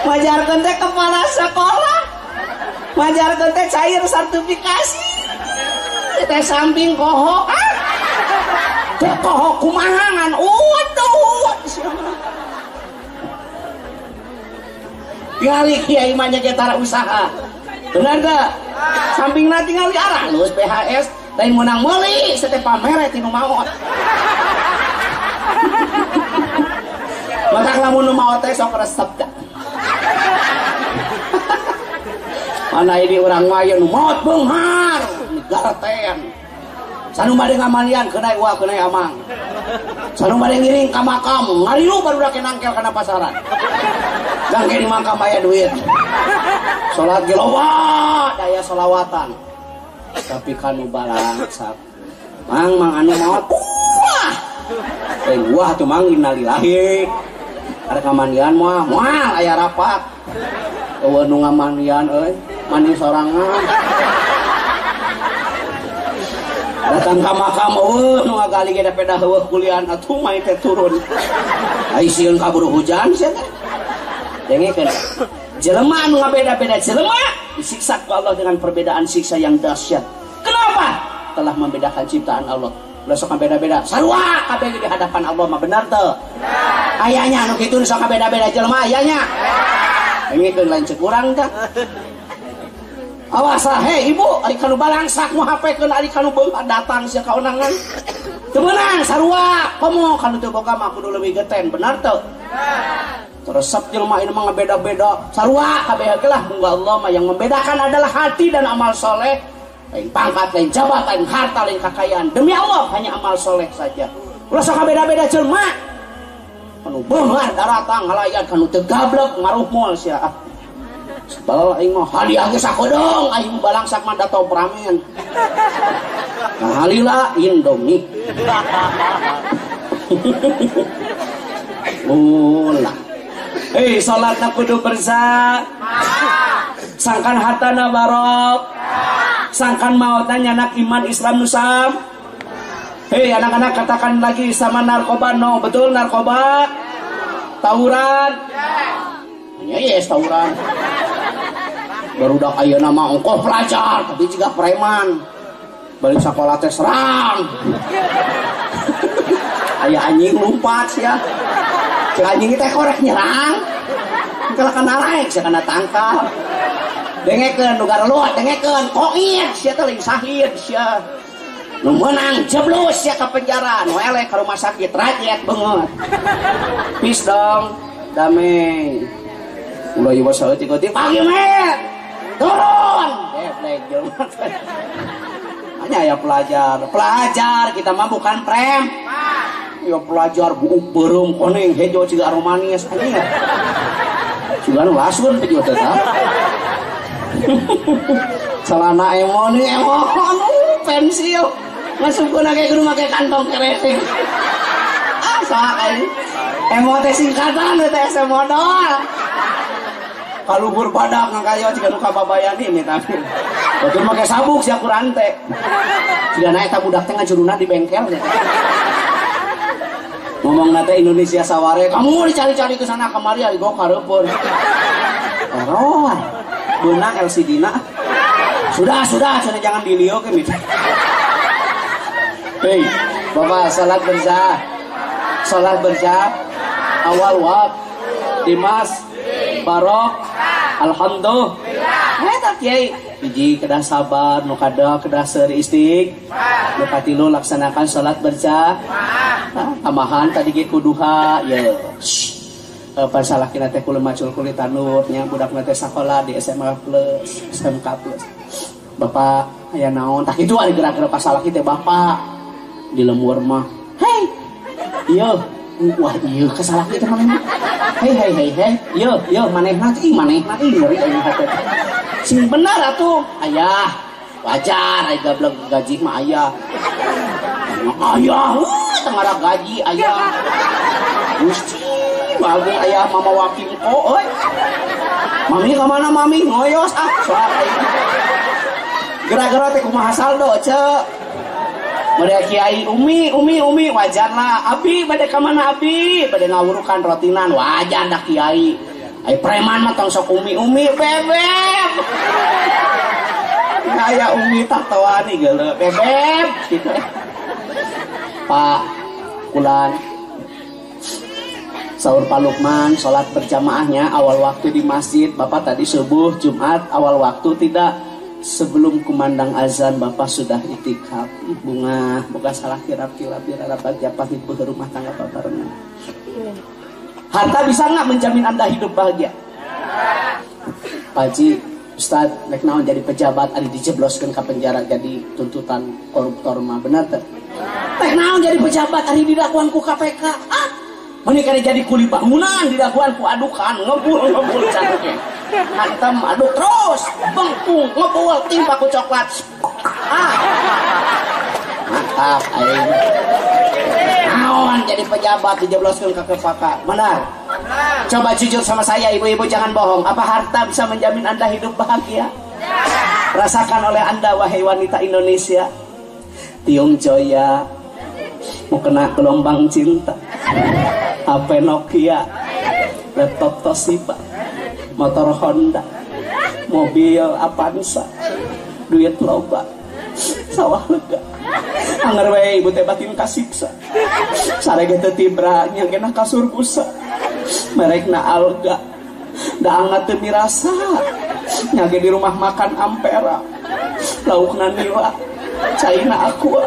Majar teh kepala sekolah. Majar teh cair sertifikasi. Teh samping koho. Ah! Teh koho kumahangan. Uwat Gali kiai kita usaha benar gak samping nanti ngali arah lu PHS lain menang meli setiap pamer tinu maot maka kamu nu maot teh sok resep dah mana ini orang maya nu maot benghar garten sanu bade ngamalian kena wa kena amang. Sanu bade ngiring ka makam. Ngarilu baru dak nangkel kana pasaran. Jangke di makam aya duit. Salat ge loba daya solawatan tapi kanu balangsak mang mang anu maot wah eh wah tuh mang innalillahi ada kamandian mah moal aya rapat. Eueuh nu ngamandian euy mandi sorangan datang ke makam eueuh nu ngagali ge peda heueuh kuliah atuh main teh turun. Ai kabur hujan sia teh. Dengekeun jelema anu ngabeda-beda jelema disiksa ku Allah dengan perbedaan siksa yang dahsyat. Kenapa? Telah membedakan ciptaan Allah. Ulah sok beda-beda sarua kabeh di hadapan Allah mah benar teu ayahnya anu kitu sok beda-beda jelema ayahnya. Dengekeun lain cek urang tah awas lah hei ibu ari kanu balangsak mau hapekeun ari kanu beunghar datang sia kaunangan teu meunang sarua komo kanu teu boga mah kudu leuwih geten benar teu Resep jelma ini mah beda-beda. Sarua kabeh lah mungga Allah mah yang membedakan adalah hati dan amal soleh. Lain pangkat, lain jabatan, harta, lain kekayaan. Demi Allah hanya amal soleh saja. Ulah sok beda-beda jelma. Anu beunghar daratang halayan kanu teu gablek ngaruh moal sia. Sebal aing mah hadiah ge sakodong aing balangsak mah datau pramen. Nah, halila Indomie. Ulah. Hei, salat kudu bersa. Sangkan hartana barok. Sangkan mautnya anak iman Islam nusam. Hei, anak-anak katakan lagi sama narkoba no, betul narkoba? Tawuran? Ya, yes, tawuran. Baru dak aya nama engkau pelajar, tapi juga preman. Balik sekolah teh serang. Ayah anjing lompat ya. Cek anjing teh korek nyerang. Kalau kena naik, saya kena tangkap. Dengekeun nu luat, dengekeun koir sia teh lain sahid sia. Nu menang jeblus sia ka penjara, nu eleh ka rumah sakit rakyat banget. Peace dong, damai. Ulah ieu saeutik ikut pagi met. Turun. Geblek jelema. Hanya ya pelajar, pelajar kita mah bukan prem. Ya pelajar buuk berem koneng hejo ciga aromanis ini ya juga lasun juga teh celana emoni emon pensil. Masuk ke kayak kudu make kantong keresing ah sakai emo teh singkatan teh semodal kalau berbadak ngakayo jika nuka babayani ini tapi betul pakai sabuk sih aku rantai jika naik tak budak tengah curuna di bengkel. Ya ngomong nate Indonesia saware kamu dicari-cari ke sana kemari ari go karepun oh benang LCD na sudah sudah sudah jangan dilio ke hei bapak salat berza salat berza awal wab dimas barok alhamdulillah. Eta kiai. Hiji kedah sabar nu kada kedah seri istik. Nu katilu laksanakan salat berjah tamahan tadi ge kuduha ya uh, pas salah kita teh kulit macul kulit tanur nya budak teh sekolah di SMA plus SMK plus. Bapak aya naon? Tak itu ada gerak-gerak pas salah kita bapak. Di lemur mah. Hei! Iya wah iya kesalah kita mana hei hei hei hei. Iya iya manehna ih manehna ih ngeri aing hate sing benar atuh ayah wajar ayah gablek gaji mah ayah. Ayah uh, tengah gaji ayah. Gusti bagus ayah mama wakim oh oi. Mami ke mana mami? Ngoyos ah soal Gara-gara teh kumaha saldo, cek. Mereka kiai umi, umi, umi, wajar lah. Abi, pada ke mana abi? Pada ngawurukan rotinan, wajar dah kiai. Ay preman mah tong sok umi, umi, bebek. Kayak umi tatoan nih gele, bebek. Gitu. Pak, Kulan, sahur Pak Lukman, sholat berjamaahnya awal waktu di masjid. Bapak tadi subuh, Jumat, awal waktu tidak sebelum kumandang azan Bapak sudah itikaf. Bunga, buka salah kirap kirap biar dapat japat ibu rumah tangga Bapak renang. Harta bisa nggak menjamin anda hidup bahagia? Pak Haji, Ustaz, nek naon jadi pejabat ada dijebloskan ke penjara jadi tuntutan koruptor mah benar tak? Nek naon jadi pejabat ada didakuan ku KPK? Ah, menikah jadi kuli bangunan didakuan ku adukan ngebul ngebul cantiknya. Hantem aduk terus bengkung ngebul timpa ku coklat. Ah, mantap aing. Naon jadi pejabat dijebloskan ke KPK? Benar. Coba jujur sama saya ibu-ibu jangan bohong. Apa harta bisa menjamin anda hidup bahagia? Rasakan oleh anda wahai wanita Indonesia. Tiung Joya mau kena gelombang cinta. HP Nokia, laptop Toshiba, motor Honda, mobil Avanza, duit loba, sawah lega. Anger wae ibu teh batin kasiksa. Sarege teu tibra nya kena kasur busa. Merekna alga. Da anggat teu mirasa. Nyage di rumah makan ampera. Laukna nila. Caina aqua.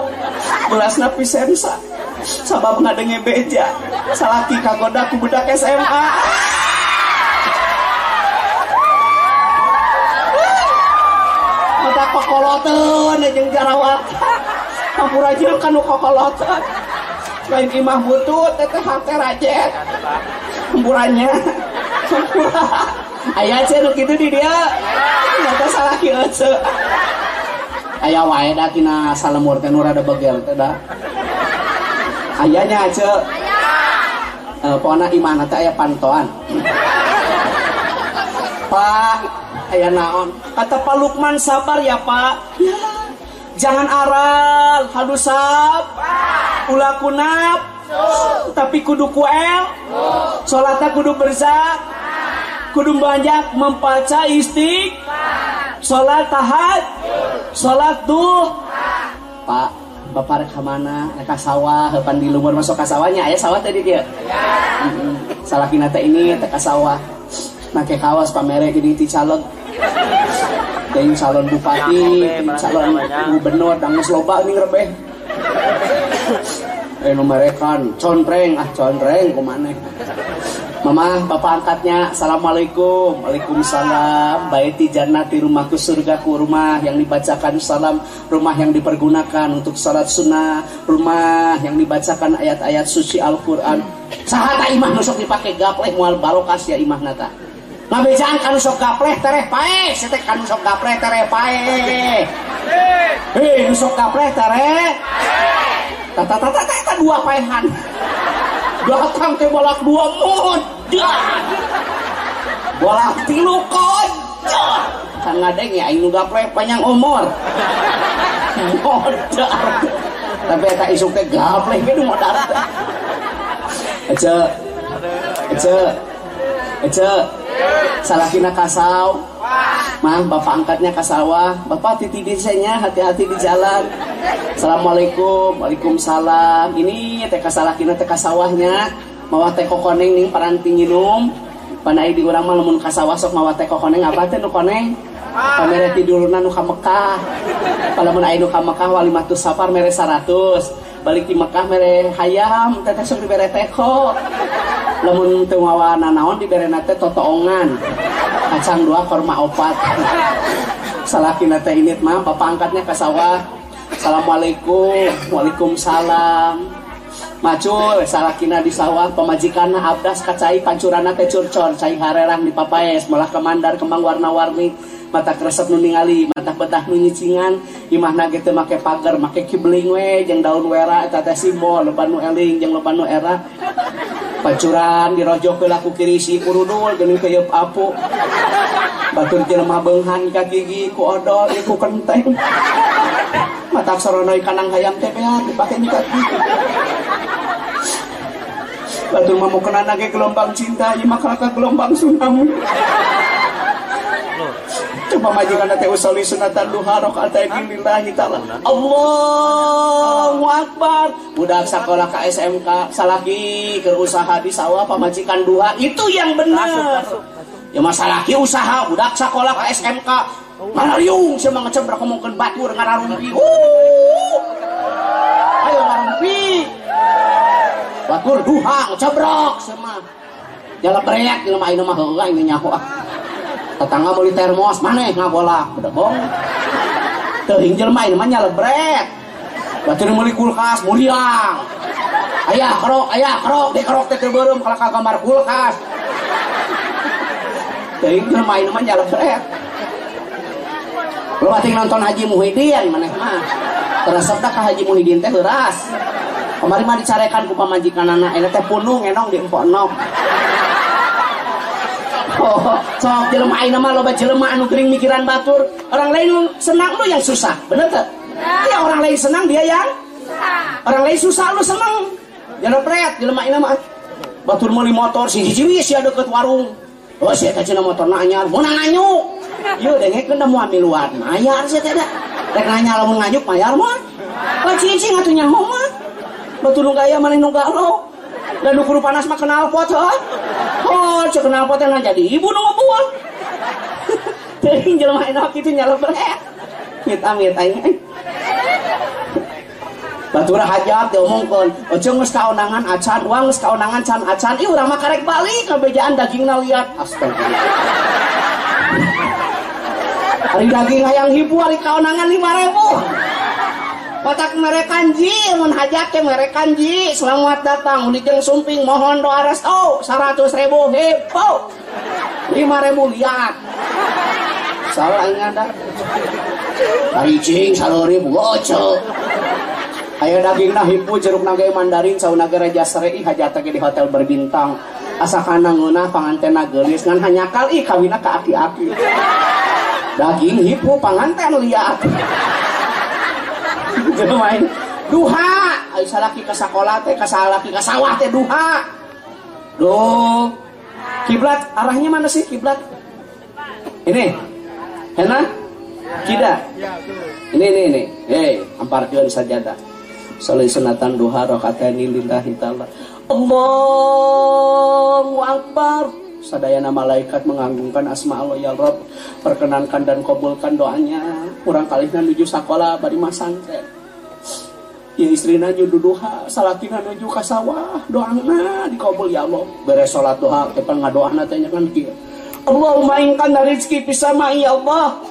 Gelasna pisensa. Sabab ngadenge beja. Salaki kagoda ku budak SMA. Mata kokoloteun jeung jarawat. Hampura jeung kanu kokoloteun. Lain imah butut teteh hate rajet. Hampurannya. Hampura. Aya ce nu kitu di dia. Nyata salah kieu ce. Aya wae da tina salemur teh nu rada begel teh da. Ayanya ce. Eh, pokoknya imana teh aya pantoan. Pak, aya naon? Kata Pak Lukman sabar ya Pak. Ya. Jangan aral, hadusap, ulah kunap, tapi kudu kuel, sholatnya kudu berzak, kudu banyak membaca istik, sholat tahad, sholat duh. Pak, bapak rek ke mana? Rek ka sawah, hepan di lumur masuk ke sawahnya, ayah sawah tadi dia. Mm-mm. Salah kinata ini teh ka sawah. Make kawas pamere jadi ti caleg. Jadi calon bupati, calon gubernur, dangus loba ini ngerebeh. Eh numerekan, contreng, ah contreng ke mana? Mama, bapak angkatnya, Assalamualaikum Waalaikumsalam Baiti jannati rumahku surgaku Rumah yang dibacakan salam Rumah yang dipergunakan untuk salat sunnah Rumah yang dibacakan ayat-ayat suci Al-Quran Sahata imah nusuk dipakai gapleh mual barokas ya imah nata Ngabejaan kanu sok gapleh tereh pae. Setek kanu sok gapleh tereh pae. Hei nusuk gapleh tereh. Tata tata tata dua paehan. Datang ke bolak dua mun. Bolak tilu kon. Kan ngadeng ya Aing gapleh panjang umur. Modar. Tapi tak isuk teh gapleh gitu modar. Ece Ece Ece Salah kina kasau. Mah bapak angkatnya ke sawah Bapak titi desanya hati-hati di jalan. Assalamualaikum Waalaikumsalam. Ini teh salah kina teh sawahnya Mawah teh kokoneng nih paranti nginum Panai di urang mah lamun ka sawah sok mawah teh kokoneng. Apa teh nu koneng? Pamere tidurna nu ka Mekah. Palamun aya nu ka Mekah walimatus safar mere 100 Balik di Mekah mere hayam teteh sok dibere teko lamun teu mawa nanaon diberena teh totoongan. Kacang dua korma opat. Salakina teh init mah bapak angkatnya ke sawah. Assalamualaikum Waalaikumsalam. Macul, salakina di sawah pemajikanna abdas kacai pancurana teh curcor cai harerang di papaes. Malah kemandar kembang warna-warni mata kresep nu ningali mata betah nu nyicingan. Imah nage teu make pagar make kibling we jeung daun wera eta teh simbol loba nu eling jeung loba nu era. Pancuran dirojo ke laku kiri si kurudul geuning keup apu. Batur jelema beunghan ka gigi ku odol iku kenteng. Mata sorono kanang hayam teh beat dipake nyikat gigi batur mau kena nage gelombang cinta mah ka gelombang tsunami coba majikan teh usoli sunatan duha rakaat lillahi taala Allahu akbar. Budak sekolah ke SMK salaki ke usaha di sawah pamajikan duha itu yang benar. Ya masalah ki usaha budak sekolah ke SMK Maraliung siapa ngecebrak ngomongkan batur ngararumpi uh ayo ngarumpi batur duha ngecebrak sama jalan bereak di lemah ini mah heula ini nyaho ah tetangga beli termos mana ngabolak udah bong teuing jelema ini mah nyalebret. Batur meuli kulkas muliang ayah kerok ayah kerok di kerok teh beureum kalau kagambar kulkas. Teuing jelema ini mah nyalebret. Lu ating nonton Haji Muhyiddin maneh mah teresep dah ka Haji Muhyiddin teh heuras. Kemarin mah dicarekan ku pamajikan anak ini teh punung enong di empok enom Oh, sok jelema aina mah loba jelema anu gering mikiran batur. Orang lain senang lu yang susah, bener tuh? Ya orang lain senang dia yang Orang lain susah lu senang. Jangan pret jelema aina mah. Batur meuli motor si hiji wis ya deket warung. Oh, saya teh cenah motor anyar, mau nganyuk. Yo dengekeun da mau ambil luar mayar saya teh da. Rek nanya lamun nganyuk mayar mah. Lah cicing atuh nyaho mah. Batur nu gaya maneh nu galo. Dan nu panas mah kenal pot heuh. Oh, cek kenal pot yang jadi ibu nu buah. Teuing jelema enak kitu nyalebret. Mit amit aing. Batura hajat diomongkeun, oce geus kaonangan acan, uang geus kaonangan can acan, ih urang mah karek balik kabejaan dagingna liat. Astagfirullah. Hari daging hayang hibu hari kaonangan 5000. Kotak merekanji, ke merekanji, selamat datang, unikeng sumping, mohon doa resto, 100 ribu, hepo, 5 ribu, lihat. Salah ini ada. Paricing, salori, boco. Ayo daging nah hipu, jeruk naga mandarin, sau naga raja serei, hajat lagi di hotel berbintang. Asa kana ngeunah panganten gelis, ngan hanya kali kawina ke aki-aki. Daging hipu, panganten lihat. Main. Duha! Ay salaki ka sakola teh ka salaki ka sawah teh duha! Duh. Kiblat arahnya mana sih kiblat? Ini. Hena kida? Ini ini ini. Hei amparkeun sajadah Salih sunatan duha rakaataini lillahi ta'ala Allahu Akbar. Sadayana malaikat menganggungkan asma Allah ya Rob Perkenankan dan kabulkan doanya. Kurang kalinya menuju sekolah bari masantren Ya istrina nyudu duha Salakina nuju ka sawah Doangna dikabul ya Allah. Beres sholat duha Kepan ngadoana tanya kan kia Allahumma ingkan rizki pisama ya Allah.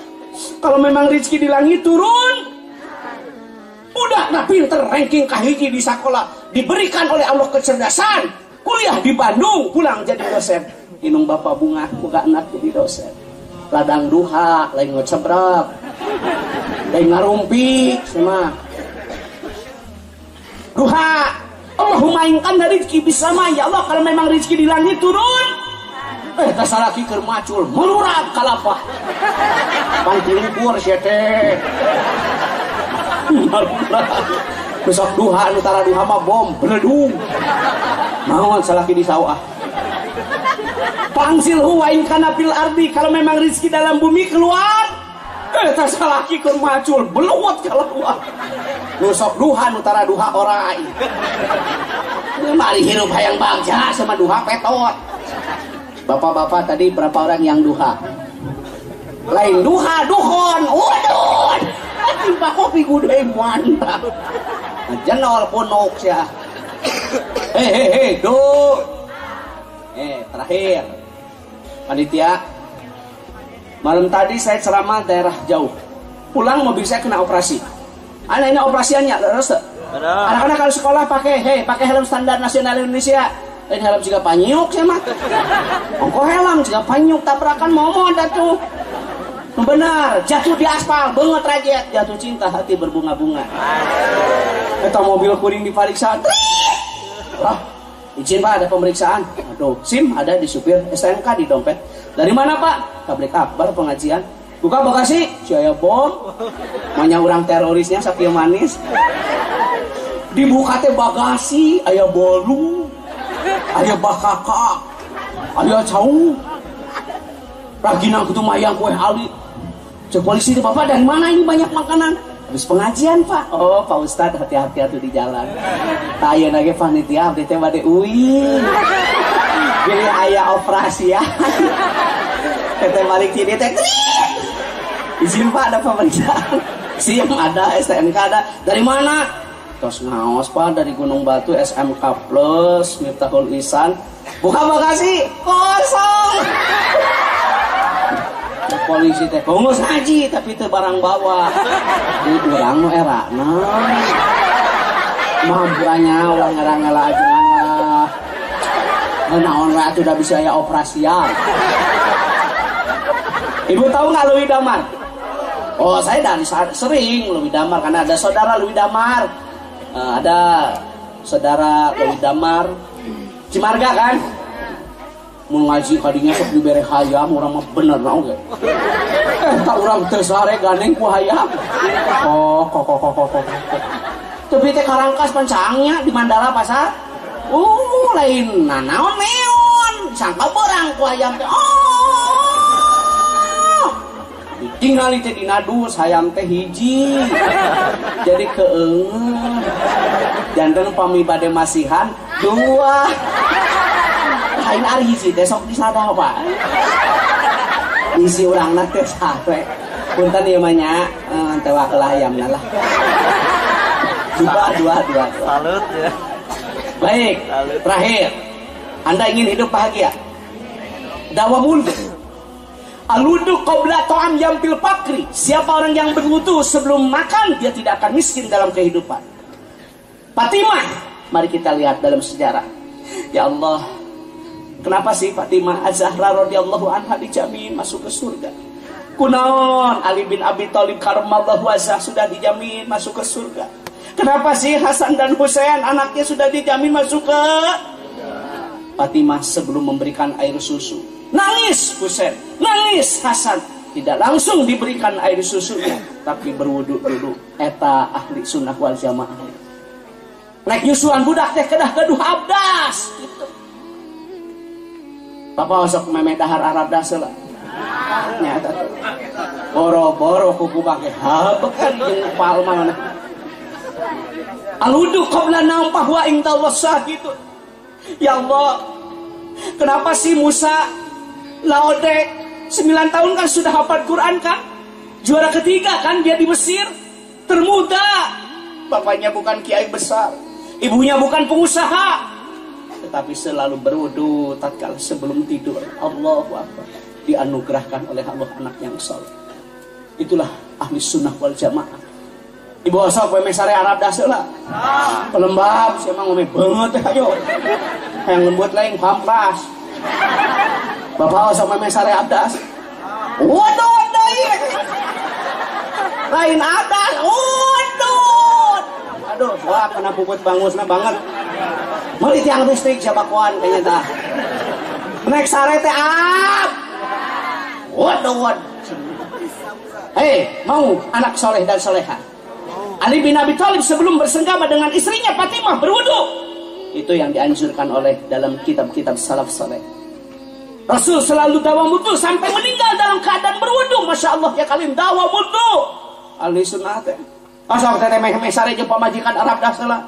Kalau memang rizki di langit turun. Udah nah pinter ranking kahiji di sekolah Diberikan oleh Allah kecerdasan. Kuliah di Bandung Pulang jadi dosen. Inung bapak bunga Buka anak jadi dosen. Ladang duha Lain ngecebrek Lain ngarumpi Sama Duha Allahumma ingkan dari rezeki bisa mah. Ya Allah kalau memang rezeki di langit turun. Eh salah kikir macul Melurat kalapa Pantilingkur siete besok duha antara duha mah bom beledung. Naon salaki di sawah. Pangsil huwain kana fil ardi kalau memang rizki dalam bumi keluar eh keur macul beluwat keluar. Nusok duha antara duha orai. Mari hirup hayang bagja sama duha petot. Bapak-bapak tadi berapa orang yang duha? Lain duha duhon. Udun timpa kopi gudai mantap jenol punuk ya hehehe do eh terakhir. Panitia malam tadi saya ceramah daerah jauh. Pulang mobil saya kena operasi. Anak ini operasiannya terus anak-anak kalau sekolah pakai hei pakai helm standar nasional Indonesia. Lain helm juga panyuk sih mah ongko helm juga panyuk tabrakan momon tuh. Benar jatuh di aspal banget rakyat jatuh cinta hati berbunga-bunga. Kita mobil kuring diperiksa ah izin pak ada pemeriksaan. Aduh sim ada di supir STNK di dompet Dari mana Pak? Tablik akbar pengajian. Buka bagasi, saya bom. Manya orang terorisnya sakit manis. Dibuka teh bagasi, ayah bolu, ayah bakaka, ayah cau. Ragina kutu mayang kue ali. Cek polisi itu bapak dari mana ini banyak makanan? Habis pengajian pak. Oh pak Ustad hati-hati atuh di jalan. Taya lagi panitia update teh bade uin. Jadi ayah operasi ya. Tete balik kiri teh izin pak ada pemeriksaan SIM ada STNK ada. Dari mana? Terus ngaos pak dari Gunung Batu SMK Plus Miftahul Isan. Buka bagasi kosong. Polisi teh bongus haji tapi itu barang bawa. Di kurang nu era nah mampurannya ulah ngela-ngela Naon ratu udah bisa ya operasi ya. Ibu tahu nggak Lewi Damar? Oh saya dari sering Lewi Damar karena ada saudara Lewi Damar, uh, ada saudara Lewi Damar, Cimarga kan? Mau ngaji kadinya sok diberi hayam orang mah bener nau ge. Eh tak orang tesare ganeng ku hayam. Oh kok kok kok kok. Tapi teh karangkas pancangnya di Mandala pasar. Lain nanaon neon sangka berang ku hayam teh. Oh tinggal teh dina dus hayam teh hiji jadi keeng jantan pami bade masihan dua lain ari hiji teh sok disada pak isi urang teh sare punten ieu mah nya teu hayamna lah dua dua dua Salut ya. Baik terakhir anda ingin hidup bahagia dawa mundur Aludu qabla ta'am yampil pakri. Siapa orang yang berwudu sebelum makan, dia tidak akan miskin dalam kehidupan. Fatimah, mari kita lihat dalam sejarah. Ya Allah, kenapa sih Fatimah Az-Zahra radhiyallahu anha dijamin masuk ke surga? Kunaon Ali bin Abi Thalib karamallahu wajhah sudah dijamin masuk ke surga. Kenapa sih Hasan dan Husain anaknya sudah dijamin masuk ke Fatimah sebelum memberikan air susu Nangis Husain, nangis Hasan. Tidak langsung diberikan air susunya, tapi berwuduk dulu. Eta ahli sunnah wal jamaah. Naik nyusuan budak teh kedah gaduh abdas. Gitu. Papa osok meme dahar Arab dasela. Nyata. Boro-boro kuku pakai habekan jeung pal mana. Aludu qabla nampah wa inta Allah gitu. Ya Allah, kenapa sih Musa Laode 9 tahun kan sudah hafal Quran kan juara ketiga kan dia di Mesir? Termuda. Bapaknya bukan kiai besar ibunya bukan pengusaha. Tetapi selalu berwudu tatkala sebelum tidur. Allahu Akbar. Dianugerahkan oleh Allah anak yang soleh. Itulah ahli sunnah wal jamaah Ibu asal kue mesare Arab dah lah. Pelembab, sih emang ngomong banget ayo. Yang lembut lain kampras. Bapak sama mesare abdas. Waduh, waduh, lain abdas. Waduh. Aduh, wah kena puput bangusna banget. Mari tiang listrik siapa kuan kayaknya dah. Naik sare teh ab. Waduh, waduh. Hei, mau anak soleh dan soleha. Ali bin Abi Thalib sebelum bersenggama dengan istrinya Fatimah berwudu. Itu yang dianjurkan oleh dalam kitab-kitab salaf soleh. Rasul selalu dawa wudu sampai meninggal dalam keadaan berwudu. Masya Allah ya kalian dawa wudu. Ahli sunnah teh. Asal teh meh meh sare jeung pamajikan Arab dah salah.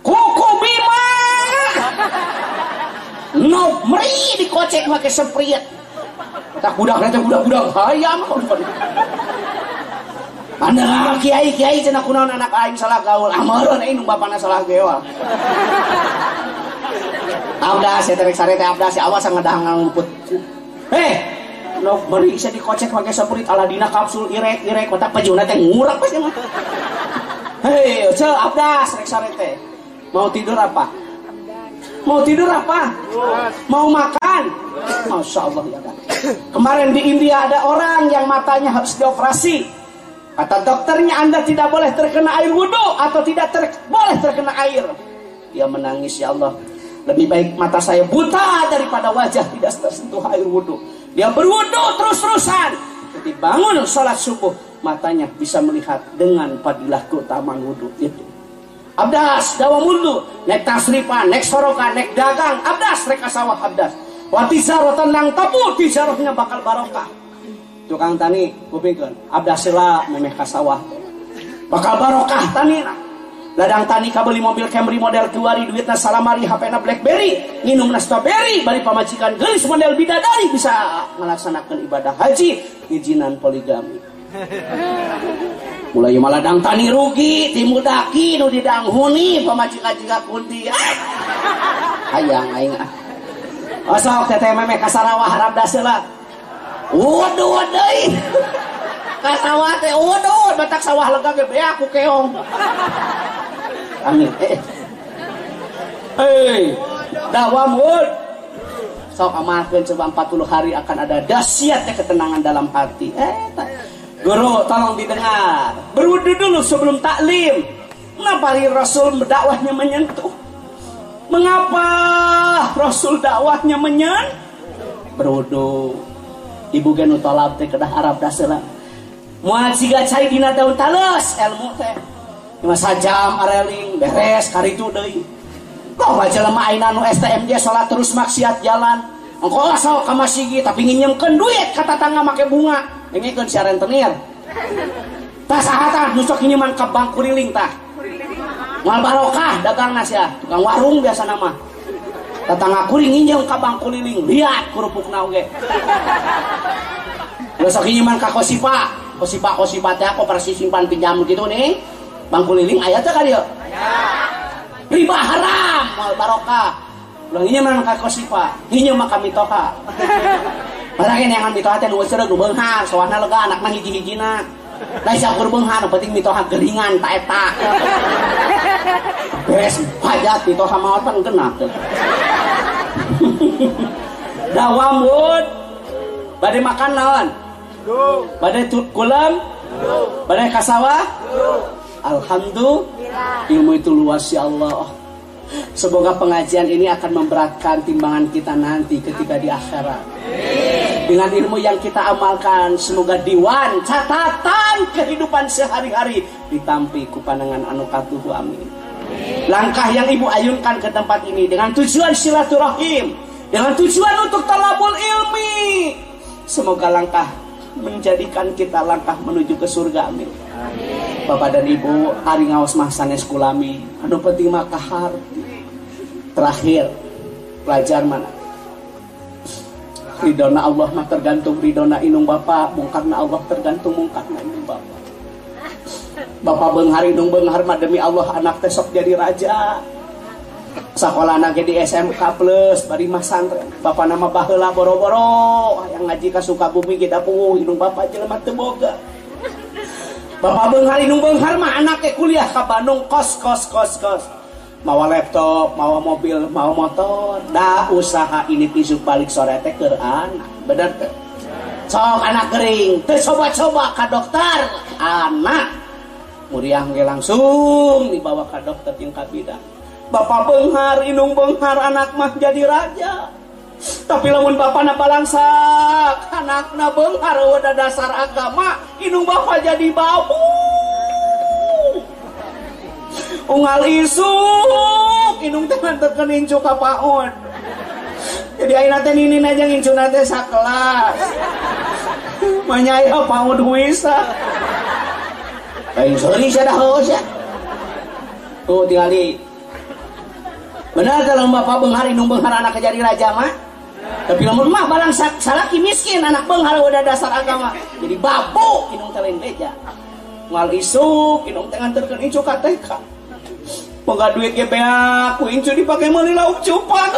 Kuku bima. No meri dikocek make sepriet. Tak budak nanti budak-budak hayam. Anda kiai kiai cina kunaon anak aing salah gaul amaron aing bapana salah geol. Abdas ya terek sare teh abdas ya awas ngadahang ngumput. Heh, no beri bisa dikocek pakai sapurit aladina kapsul irek irek kota pejuna teh ngurak pasti mah. Hei, cel abdas rek sare teh. Mau tidur apa? Mau tidur apa? Mau makan? Masya Allah ya kan. Kemarin di India ada orang yang matanya harus dioperasi. Kata dokternya Anda tidak boleh terkena air wudhu atau tidak ter boleh terkena air. Dia menangis ya Allah. Lebih baik mata saya buta daripada wajah tidak tersentuh air wudhu. dia berwudu terus-terusan ketika bangun sholat subuh matanya bisa melihat dengan padilah keutamaan wudhu itu abdas dawa mundu nek tasripan nek sorokan nek dagang abdas reka sawah abdas wati rotan lang tapu tisarohnya bakal barokah tukang tani kupingkan abdas sila memeh kasawah bakal barokah tani ladang tani kabeli mobil Camry model duari duitna salamari HP na Blackberry minum na strawberry bari pamajikan gelis model bidadari bisa melaksanakan ibadah haji izinan poligami. Mulai maladang tani rugi timu daki nu didang huni pamajikan jika kunti. Hayang aing Osok teteh meme kasarawah harap dasela waduh waduh kasawah teh waduh batak sawah lega ge aku keong Amin. Eh. Hei, dawam wud. Sok amalkan coba 40 hari akan ada dahsyatnya ketenangan dalam hati. Eh, Guru, tolong didengar. Berwudu dulu sebelum taklim. Kenapa Rasul dakwahnya menyentuh? Mengapa Rasul dakwahnya menyentuh? Berwudu. Ibu genu tolap teh kedah Arab dasela. Mual siga cai dina daun talus ilmu teh. Masa jam areling beres kari itu deh kok baca lemah aina nu STMJ sholat terus maksiat jalan. Engkau asal ke masjid tapi nginyemkan duit kata tangga make bunga. Ini si rentenir tas sahatan nusuk ini man ke bank kuriling tah? Mal barokah dagang nasi ya tukang warung biasa nama tetangga kuring nginjem ke bank kuriling lihat kerupuk nauge besok ini man ke kosipa kosipa kosipa teh aku persis simpan pinjam gitu nih. Bangku liling ayat kali ya? Riba haram mal barokah. Ulang ini mana kak kosipa ini mah kami toha Padahal yang mitoha teh nu seureug nu beunghar soalna lega anak mah hiji-hijina ukur beunghar penting mitoha geringan tak eta. Beres hajat mitoha maot pan kena dawam wud badai makan naon badai kulam badai kasawa? Alhamdulillah. Ilmu itu luas ya Allah Semoga pengajian ini akan memberatkan timbangan kita nanti ketika di akhirat. Dengan ilmu yang kita amalkan, semoga diwan, catatan kehidupan sehari-hari ditampi ku pandangan anu katuhu amin. Langkah yang ibu ayunkan ke tempat ini dengan tujuan silaturahim, dengan tujuan untuk talabul ilmi. Semoga langkah menjadikan kita langkah menuju ke surga amin. Bapak dan Ibu hari ngawas sanes kulami anu penting mah kahar terakhir pelajar mana? Ridona Allah mah tergantung ridona inung Bapak mungkarna Allah tergantung mungkarna inung Bapak Bapak benghar inung benghar mah demi Allah anak tesok jadi raja. Sekolah nage di SMK plus bari mah santren. Bapak nama baheula boro-boro yang ngaji ka Sukabumi kita puguh hidung bapak jelema teu boga. Bapak Benghar Inung Benghar mah anaknya kuliah ke Bandung kos kos kos kos mau laptop mau mobil mau motor. Dah usaha ini pisu balik sore teh ke anak bener sok anak kering. Teh coba-coba ke dokter. Anak. Muriang langsung dibawa ke dokter yang kabida Bapak Benghar Inung Benghar anak mah jadi raja. Tapi lamun bapak na balangsak anakna benghar udah dasar agama inung bapak jadi babu unggal isuk. Inung teman teken incu kapaon jadi aina teh nini aja ngincu nate sakelas. Manyai paud wisa Ayo sorry saya dah haus ya. Tuh tinggali benar kalau bapak benghar inung benghar anak jadi raja mah. Tapi lamun mah balang salaki miskin anak benghar udah dasar agama. Jadi babu inung telen beja ngal isuk inung tengan terken incu kateka Pengga duit ge beak ku incu dipake meuli lauk cupat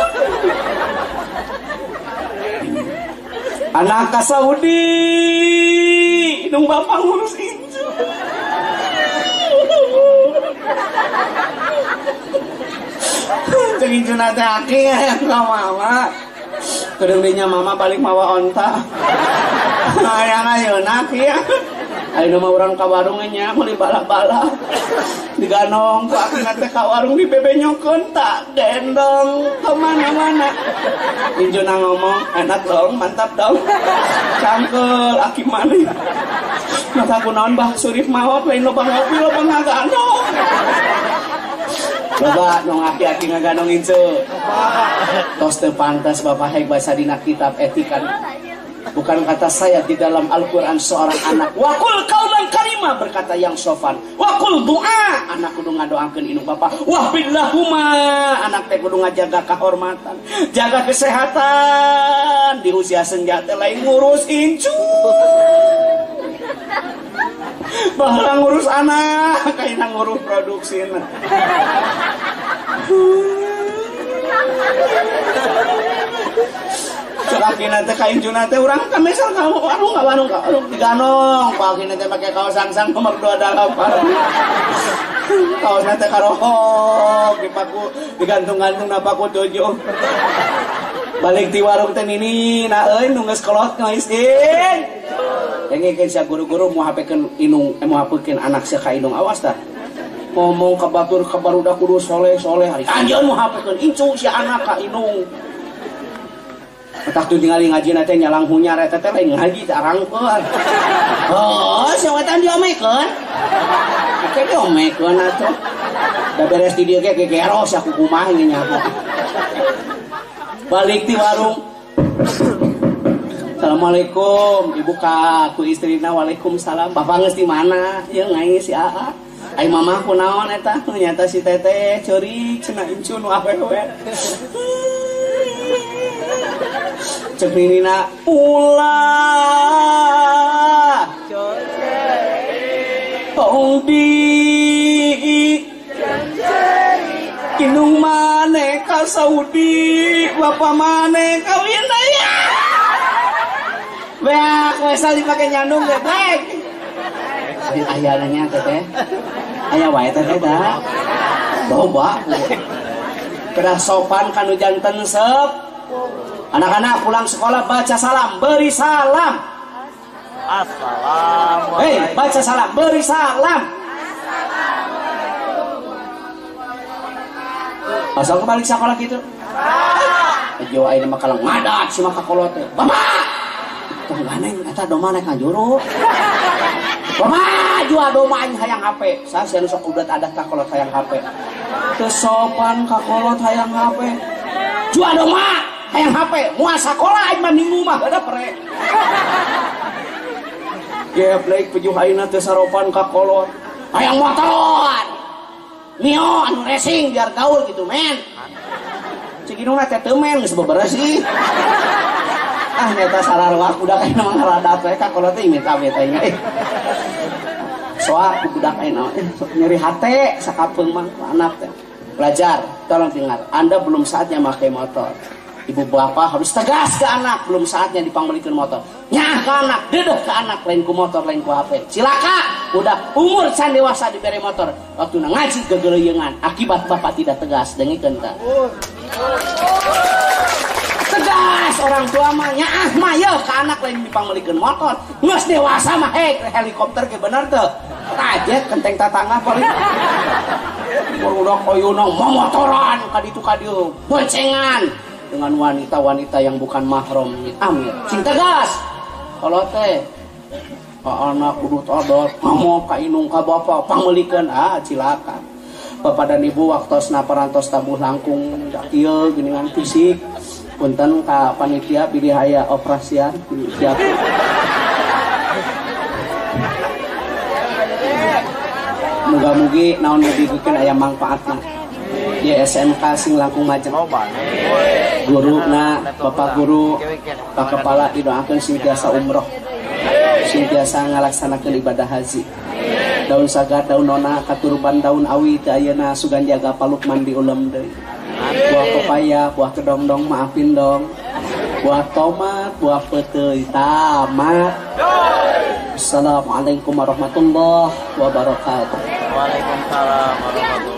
anak ka Saudi inung bapak ngurus incu. Jadi incu nate aki ya mama. Kedengdinya mama balik mawa onta. Ayang ayo nak ya Ayo nama orang ke warungnya beli balak-balak diganong ku akhirnya teh ka warung di bebenyokon tak gendong. Ke mana-mana. Injuna ngomong enak dong mantap dong. Cangkel aki mana maka aku naon bah? Surif mawat lain lobang ngopi lobang ngaganong. Coba nong aki-aki ngaganong incu Tos pantas bapak hek bahasa dina kitab etika Bukan kata saya di dalam Al-Quran seorang anak Wakul kaulan karima berkata yang sofan. Wakul doa Anak kudu ngadoakan indung bapak Wah billahuma Anak teh kudu ngajaga kehormatan Jaga kesehatan. Di usia senjata lain ngurus incu. Bahwa ngurus anak Kayaknya ngurus produksi Cekaki nanti kain junate orang kan misal kamu warung nggak nggak warung diganong pagi nanti pakai kaos sangsang nomor dua delapan kaos nanti karohok dipaku digantung-gantung napaku tujuh balik di warung teh ini euy nunggu sekolah ngaisin yang ingin sia guru-guru mau hapekeun inung eh, mau hapekeun anak sia ka inung. Awas dah. Ngomong ke batur ke barudak kudu soleh soleh hari. Kanjeun mau hapekeun incu si anak ka inung Tak tuh tinggal ngaji nanti nyalang hunya reta teh lain ngaji tarang pun. Oh, sewatan diomekeun. Oke diomekeun atuh. Da beres di dieu ge gegeros aku kumaha nya aku. Balik di warung. Assalamualaikum, ibu kak, aku istrina, waalaikumsalam. Bapak nges di mana? Ya ngai si Aa. Ay mama aku naon eta? Ternyata si Teteh curi cenah incun awewe. Cek nina ulah Saudi Kinung mane ka Saudi Bapak mane kawin na ya Beak, wesal dipakai nyandung deh, Black Ayah nanya teteh. Ayah wae teteh dah. Bawa Kedah sopan kanu janten sep Anak-anak pulang sekolah baca salam, beri salam. Assalamualaikum. Hei, baca salam, beri salam. Asal kembali sekolah gitu. Jawa ini makalang ngadat si maka kolot. Bapak. Tong ganeng eta doma naik ngajuru. Bapak, jua doma aing hayang HP. Saya sieun sok udat ada ka kolot hayang HP. Teu sopan ka kolot hayang HP. Jua doma hayang HP, mual sakola aing mah minggu mah ada pre. Geblek pejuh ayeuna teu saropan ka kolot. Hayang motor. Mio anu racing biar gaul gitu men. Ciginung teh teu men geus beberes sih. Ah nyata sararwah udah kayak nama ngaradat we ka kolot teh minta minta ini. Soal budak ayeuna eh nyeri hate sakapeung mah anak teh. Pelajar, tolong dengar. Anda belum saatnya pakai motor. Ibu bapak harus tegas ke anak, belum saatnya dipanggilkan motor. Nyah ke anak, dedeh ke anak, lain ku motor, lain ku HP. Cilaka, udah umur can dewasa diberi motor. Waktu na ngaji kegeleyengan, akibat bapak tidak tegas, dengi kenta. Tegas orang tua mah nyah mah ya ke anak lain dipanggilkan motor. Nges dewasa mah hek helikopter ke bener tuh. Kajet kenteng tatangga paling. Barudak koyunong momotoran kaditu kadiu, boncengan dengan wanita-wanita yang bukan mahram amin. Cinta gas. Kalau teh anak kudu todot ngomong ka inung ka bapak pangmelikeun ah cilaka bapak dan ibu waktu parantos tabuh langkung. Ieu geuningan fisik. Punten ka panitia pilih haya operasian. Siap. Muga-mugi naon dibikeun aya manfaatna di SMK sing langkung majeng guru na bapak guru pak kepala didoakan biasa umroh biasa ngalaksanakan ibadah haji. Daun sagar daun nona katuruban daun awi ayeuna sugan jaga paluk mandi ulam deui buah pepaya buah kedong-dong maafin dong. Buah tomat buah petei tamat. Assalamualaikum warahmatullahi wabarakatuh. Waalaikumsalam warahmatullahi